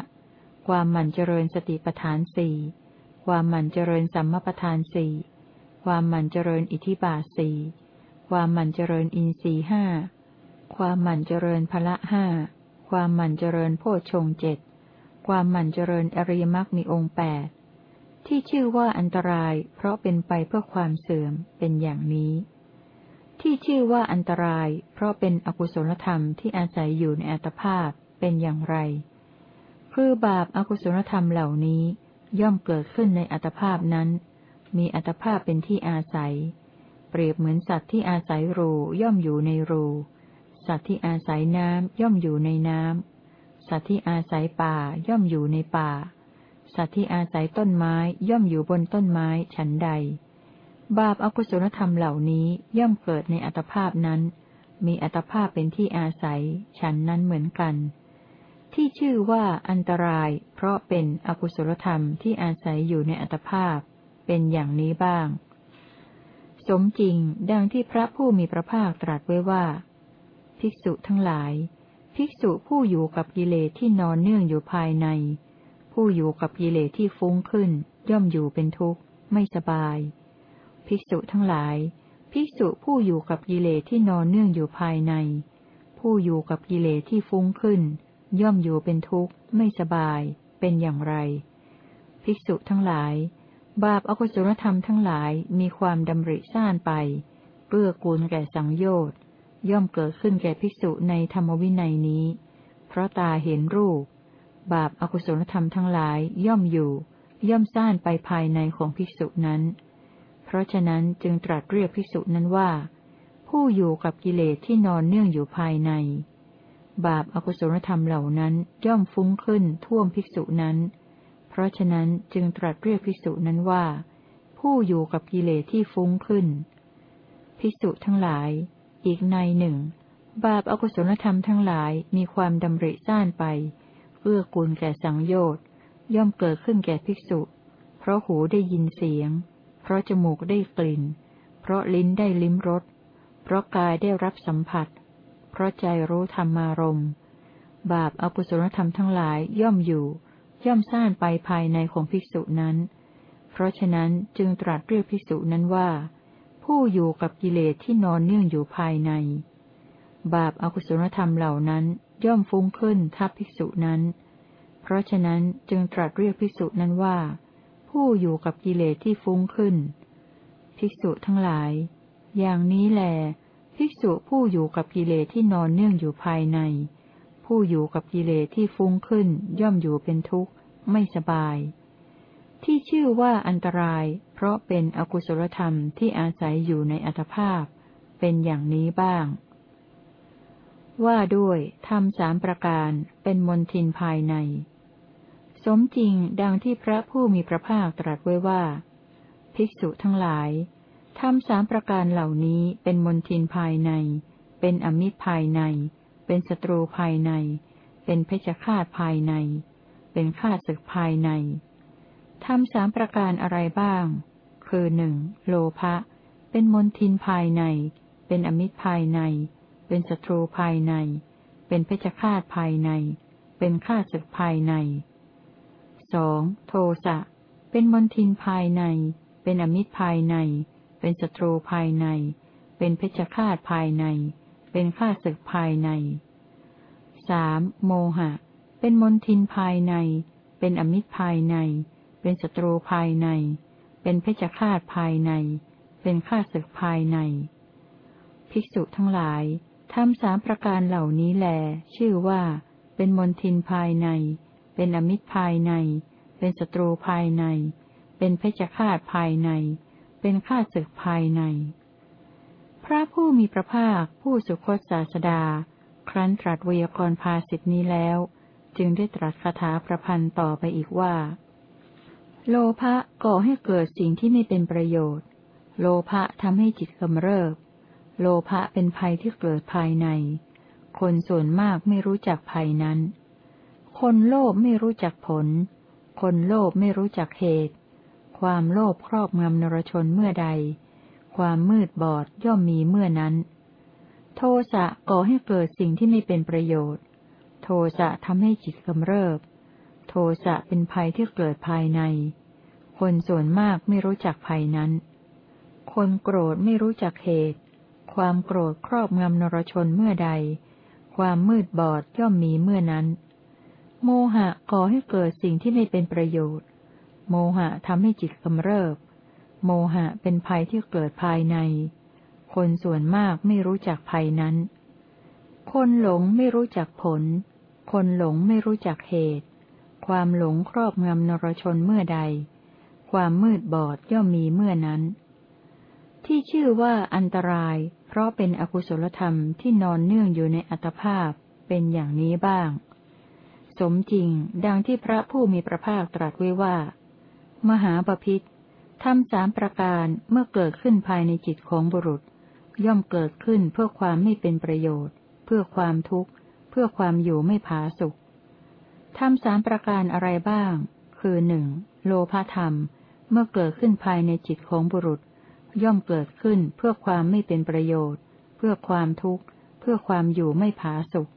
[SPEAKER 1] ความหมั่นเจริญสติปัฏฐานสี่ ความหมั่นเจริญสัมมาปัฏฐานสี่ความหมั่นเจริญอิทิบาสี่ความหมั่นเจริญอินทรีห้าความหมั่นเจริญพละห้าความหมั่นเจริญโพชงเจ็ดความหมั่นเจริญอริยมรรคมีองค์แปดที่ชื่อว่าอันตรายเพราะเป็นไปเพื่อความเสื่อมเป็นอย่างนี้ ที่ชื่อว่าอันตรายเพราะเป็นอกุศลธรรมที่อาศัยอยู่ในอัตภาพเป็นอย่างไร คือบาปอากุศลธรรมเหล่านี้ ย่อมเกิดขึ้นในอัตภาพนั้น มีอัตภาพเป็นที่อาศัย เปรียบเหมือนสัตว์ที่อาศัยรูย่อมอยู่ในรู สัตว์ที่อาศัยน้ำย่อมอยู่ในน้ำ สัตว์ที่อาศัยป่าย่อมอยู่ในป่า สัตว์ที่อาศัยต้นไม้ย่อมอยู่บนต้นไม้ฉันใด บาปอากุศลธรรมเหล่านี้ย่อมเกิดในอัตภาพนั้น มีอัตภาพเป็นที่อาศัย ฉันนั้นเหมือนกัน ที่ชื่อว่าอันตราย เพราะเป็นอกุศลธรรมที่อาศัยอยู่ในอัตภาพ เป็นอย่างนี้บ้าง สมจริงดังที่พระผู้มีพระภาคตรัสไว้ว่า ภิกษุทั้งหลาย ภิกษุผู้อยู่กับกิเลสที่นอนเนื่องอยู่ภายใน ผู้อยู่กับกิเลสที่ฟุ้งขึ้น ย่อมอยู่เป็นทุกข์ ไม่สบาย ภิกษุทั้งหลาย ภิกษุผู้อยู่กับกิเลสที่นอนเนื่องอยู่ภายใน ผู้อยู่กับกิเลสที่ฟุ้งขึ้น ย่อมอยู่เป็นทุกข์ ไม่สบาย เป็นอย่างไร ภิกษุทั้งหลาย บาปอกุศลธรรมทั้งหลายมีความดำริซ่านไปเพื่อกูลแก่สังโยชน์ย่อมเกิดขึ้นแก่ภิกษุในธรรมวินัยนี้ เพราะตาเห็นรูป บาปอากุศลธรรมทั้งหลายย่อมอยู่ ย่อมซ่านไปภายในของภิกษุนั้น เพราะฉะนั้นจึงตรัสเรียกภิกษุนั้นว่า ผู้อยู่กับกิเลสที่นอนเนื่องอยู่ภายใน บาปอากุศลธรรมเหล่านั้นย่อมฟุ้งขึ้นท่วมภิกษุนั้น เพราะฉะนั้นจึงตรัสเรียกภิกษุนั้นว่า ผู้อยู่กับกิเลสที่ฟุ้งขึ้น ภิกษุทั้งหลาย อีกในหนึ่ง บาปอากุศลธรรมทั้งหลายมีความดำริซ่านไปเอื้อกูลแก่สังโยชน์ย่อมเกิดขึ้นแก่ภิกษุ เพราะหูได้ยินเสียง เพราะจมูกได้กลิ่น เพราะลิ้นได้ลิ้มรส เพราะกายได้รับสัมผัสเพราะใจรู้ธรรมารมบาปอากุศลธรรมทั้งหลายย่อมอยู่ ย่อมซ่านไปภายในของภิกษุนั้น เพราะฉะนั้นจึงตรัสเรียกภิกษุนั้นว่า ผู้อยู่กับกิเลสที่นอนเนื่องอยู่ภายใน บาปอากุศลธรรมเหล่านั้นย่อมฟุ้งขึ้นทับภิกษุนั้น เพราะฉะนั้นจึงตรัสเรียกภิกษุนั้นว่า ผู้อยู่กับกิเลสที่ฟุ้งขึ้น ภิกษุทั้งหลาย อย่างนี้แหล ภิกษุผู้อยู่กับกิเลสที่นอนเนื่องอยู่ภายใน ผู้อยู่กับกิเลสที่ฟุ้งขึ้นย่อมอยู่เป็นทุกข์ ไม่สบาย ที่ชื่อว่าอันตราย เพราะเป็นอกุศลธรรมที่อาศัยอยู่ในอัตภาพ เป็นอย่างนี้บ้าง ว่าด้วยทำสามประการเป็นมนทินภายใน สมจริงดังที่พระผู้มีพระภาคตรัสไว้ว่า ภิกษุทั้งหลาย ทำสามประการเหล่านี้เป็นมนทินภายใน เป็นอมิตรภายใน เป็นศัตรูภายใน เป็นเพชฌฆาตภายใน เป็นฆาศึกภายในทำสามประการอะไรบ้าง คือหนึ่งโลภะ เป็นมนทินภายใน เป็นอมิตรภายใน เป็นศัตรูภายใน เป็นเพชฌฆาตภายใน เป็นฆาศึกภายในสองโทสะ เป็นมนทินภายใน เป็นอมิตรภายใน เป็นศัตรูภายใน เป็นเพชฌฆาตภายใน เป็นข้าศึกภายในสามโมหะ เป็นมนทินภายใน เป็นอมิตรภายใน เป็นศัตรูภายใน เป็นเพชฌฆาตภายใน เป็นข้าศึกภายใน ภิกษุทั้งหลายทำสามประการเหล่านี้แล ชื่อว่า เป็นมนทินภายใน เป็นอมิตรภายใน เป็นศัตรูภายใน เป็นเพชฌฆาตภายใน เป็นข้าศึกภายใน พระผู้มีพระภาคผู้สุคตศาสดา ครั้นตรัสวยากรภาสิทธินี้แล้ว จึงได้ตรัสคาถาประพันธ์ต่อไปอีกว่า โลภะก่อให้เกิดสิ่งที่ไม่เป็นประโยชน์ โลภะทำให้จิตกำเริบ โลภะเป็นภัยที่เกิดภายใน คนส่วนมากไม่รู้จักภัยนั้น คนโลภไม่รู้จักผล คนโลภไม่รู้จักเหตุ ความโลภครอบงำนรชนเมื่อใด ความมืดบอดย่อมมีเมื่อนั้น โทสะก่อให้เกิดสิ่งที่ไม่เป็นประโยชน์ โทสะทำให้จิตกำเริบ โทสะเป็นภัยที่เกิดภายใน คนส่วนมากไม่รู้จักภัยนั้น คนโกรธไม่รู้จักเหตุ ความโกรธครอบงำนรชนเมื่อใด ความมืดบอดย่อมมีเมื่อนั้น โมหะก่อให้เกิดสิ่งที่ไม่เป็นประโยชน์ โมหะทำให้จิตกำเริบ โมหะเป็นภัยที่เกิดภายใน คนส่วนมากไม่รู้จักภัยนั้น คนหลงไม่รู้จักผล คนหลงไม่รู้จักเหตุ ความหลงครอบงำนรชนเมื่อใด ความมืดบอดย่อมมีเมื่อนั้น ที่ชื่อว่าอันตราย เพราะเป็นอกุศลธรรมที่นอนเนื่องอยู่ในอัตภาพเป็นอย่างนี้บ้าง สมจริงดังที่พระผู้มีพระภาคตรัสไว้ว่า มหาปพิธทำสามประการเมื่อเกิดขึ้นภายในจิตของบุรุษ ย่อมเกิดขึ้นเพื่อความไม่เป็นประโยชน์ เพื่อความทุกข์ เพื่อความอยู่ไม่ผาสุขทำสามประการอะไรบ้าง คือหนึ่งโลภธรรม เมื่อเกิดขึ้นภายในจิตของบุรุษ ย่อมเกิดขึ้นเพื่อความไม่เป็นประโยชน์ เพื่อความทุกข์ เพื่อความอยู่ไม่ผาสุก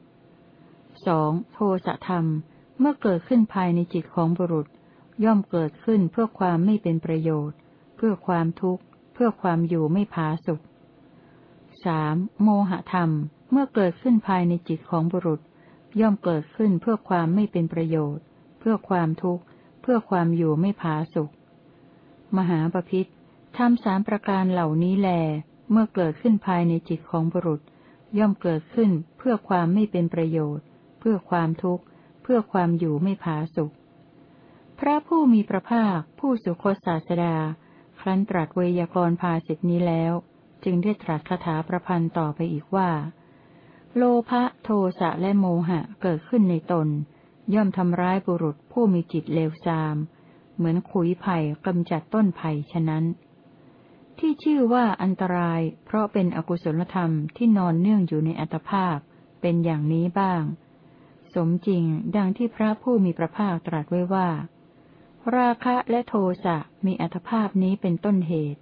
[SPEAKER 1] สองโทสะธรรม เมื่อเกิดขึ้นภายในจิตของบุรุษ ย่อมเกิดขึ้นเพื่อความไม่เป็นประโยชน์ เพื่อความทุกข์ เพื่อความอยู่ไม่ผาสุกสามโมหะธรรม เมื่อเกิดขึ้นภายในจิตของบุรุษ ย่อมเกิดขึ้นเพื่อความไม่เป็นประโยชน์ เพื่อความทุกข์ เพื่อความอยู่ไม่ผาสุกมหาปพิธทำสามประการเหล่านี้แล เมื่อเกิดขึ้นภายในจิตของบุรุษ ย่อมเกิดขึ้นเพื่อความไม่เป็นประโยชน์ เพื่อความทุกข์ เพื่อความอยู่ไม่ผาสุข พระผู้มีพระภาคผู้สุคตศาสดา ครั้นตรัสเวยากรภาสิทนี้แล้ว จึงได้ตรัสคาถาประพันธ์ต่อไปอีกว่า โลภะโทสะและโมหะเกิดขึ้นในตน ย่อมทำร้ายบุรุษผู้มีจิตเลวทราม เหมือนขุยไผ่กำจัดต้นไผ่ฉะนั้น ที่ชื่อว่าอันตราย เพราะเป็นอกุศลธรรมที่นอนเนื่องอยู่ในอัตภาพ เป็นอย่างนี้บ้าง สมจริงดังที่พระผู้มีพระภาคตรัสไว้ว่า ราคะและโทสะมีอัตภาพนี้เป็นต้นเหตุ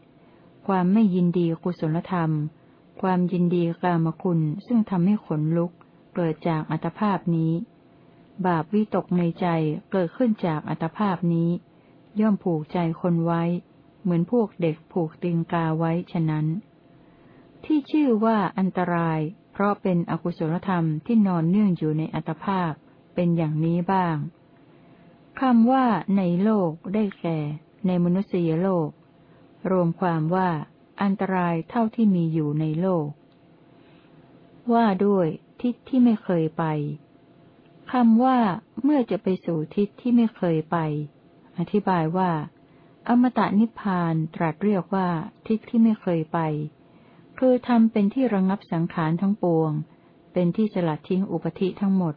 [SPEAKER 1] ความไม่ยินดีกุศลธรรม ความยินดีกามคุณซึ่งทำให้ขนลุก เกิดจากอัตภาพนี้ บาปวิตกในใจเกิดขึ้นจากอัตภาพนี้ ย่อมผูกใจคนไว้ เหมือนพวกเด็กผูกติงกาไว้ฉะนั้น ที่ชื่อว่าอันตราย เพราะเป็นอกุศลธรรมที่นอนเนื่องอยู่ในอัตภาพเป็นอย่างนี้บ้าง คำว่าในโลกได้แก่ ในมนุษยโลก รวมความว่า อันตรายเท่าที่มีอยู่ในโลก ว่าด้วยทิศที่ไม่เคยไปคำว่า เมื่อจะไปสู่ทิศที่ไม่เคยไป อธิบายว่า อมตะนิพพานตรัสเรียกว่า ทิศที่ไม่เคยไป คือทำเป็นที่ระงับสังขารทั้งปวง เป็นที่สลัดทิ้งอุปธิทั้งหมด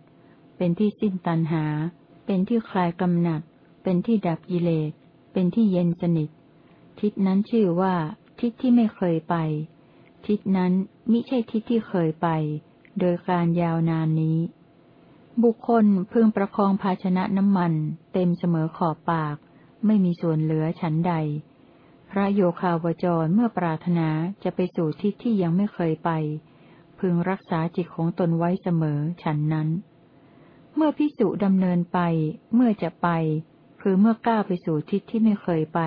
[SPEAKER 1] เป็นที่สิ้นตัณหา เป็นที่คลายกำหนัด เป็นที่ดับกิเลส เป็นที่เย็นสนิท ทิศนั้นชื่อว่า ทิศที่ไม่เคยไป ทิศนั้นมิใช่ทิศที่เคยไป โดยการยาวนานนี้ บุคคลพึงประคองภาชนะน้ำมัน เต็มเสมอขอบปาก ไม่มีส่วนเหลือฉันใด พระโยคาวจรเมื่อปรารถนาจะไปสู่ที่ที่ยังไม่เคยไป พึงรักษาจิตของตนไว้เสมอฉันนั้น เมื่อพิสุดำเนินไป เมื่อจะไป คือเมื่อก้าวไปสู่ทิศที่ไม่เคยไป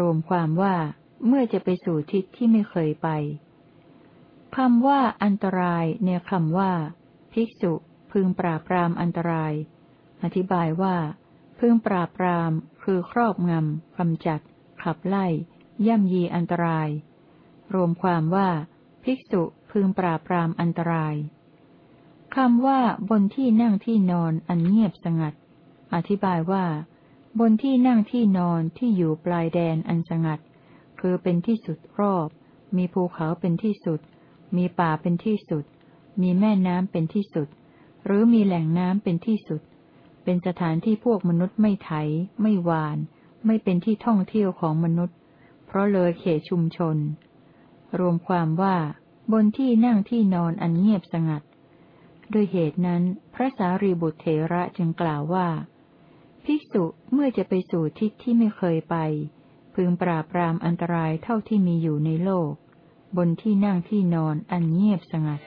[SPEAKER 1] รวมความว่า เมื่อจะไปสู่ทิศที่ไม่เคยไปคำว่าอันตรายในคำว่า ภิกษุพึงปราบปรามอันตราย อธิบายว่า พึงปราบปราม คือครอบงำกำจัด ขับไล่ ย่ำยีอันตราย รวมความว่า ภิกษุพึงปราบปรามอันตราย คำว่าบนที่นั่งที่นอนอันเงียบสงัด อธิบายว่า บนที่นั่งที่นอนที่อยู่ปลายแดนอันสงัด คือเป็นที่สุดรอบ มีภูเขาเป็นที่สุด มีป่าเป็นที่สุด มีแม่น้ำเป็นที่สุด หรือมีแหล่งน้ำเป็นที่สุด เป็นสถานที่พวกมนุษย์ไม่ไถ ไม่หวาน ไม่เป็นที่ท่องเที่ยวของมนุษย์ เพราะเลยเขตชุมชน รวมความว่า บนที่นั่งที่นอนอันเงียบสงัด ด้วยเหตุนั้น พระสารีบุตรเถระจึงกล่าวว่า ภิกษุเมื่อจะไปสู่ทิศที่ไม่เคยไป พึงปราบปรามอันตรายเท่าที่มีอยู่ในโลก บนที่นั่งที่นอนอันเงียบสงัด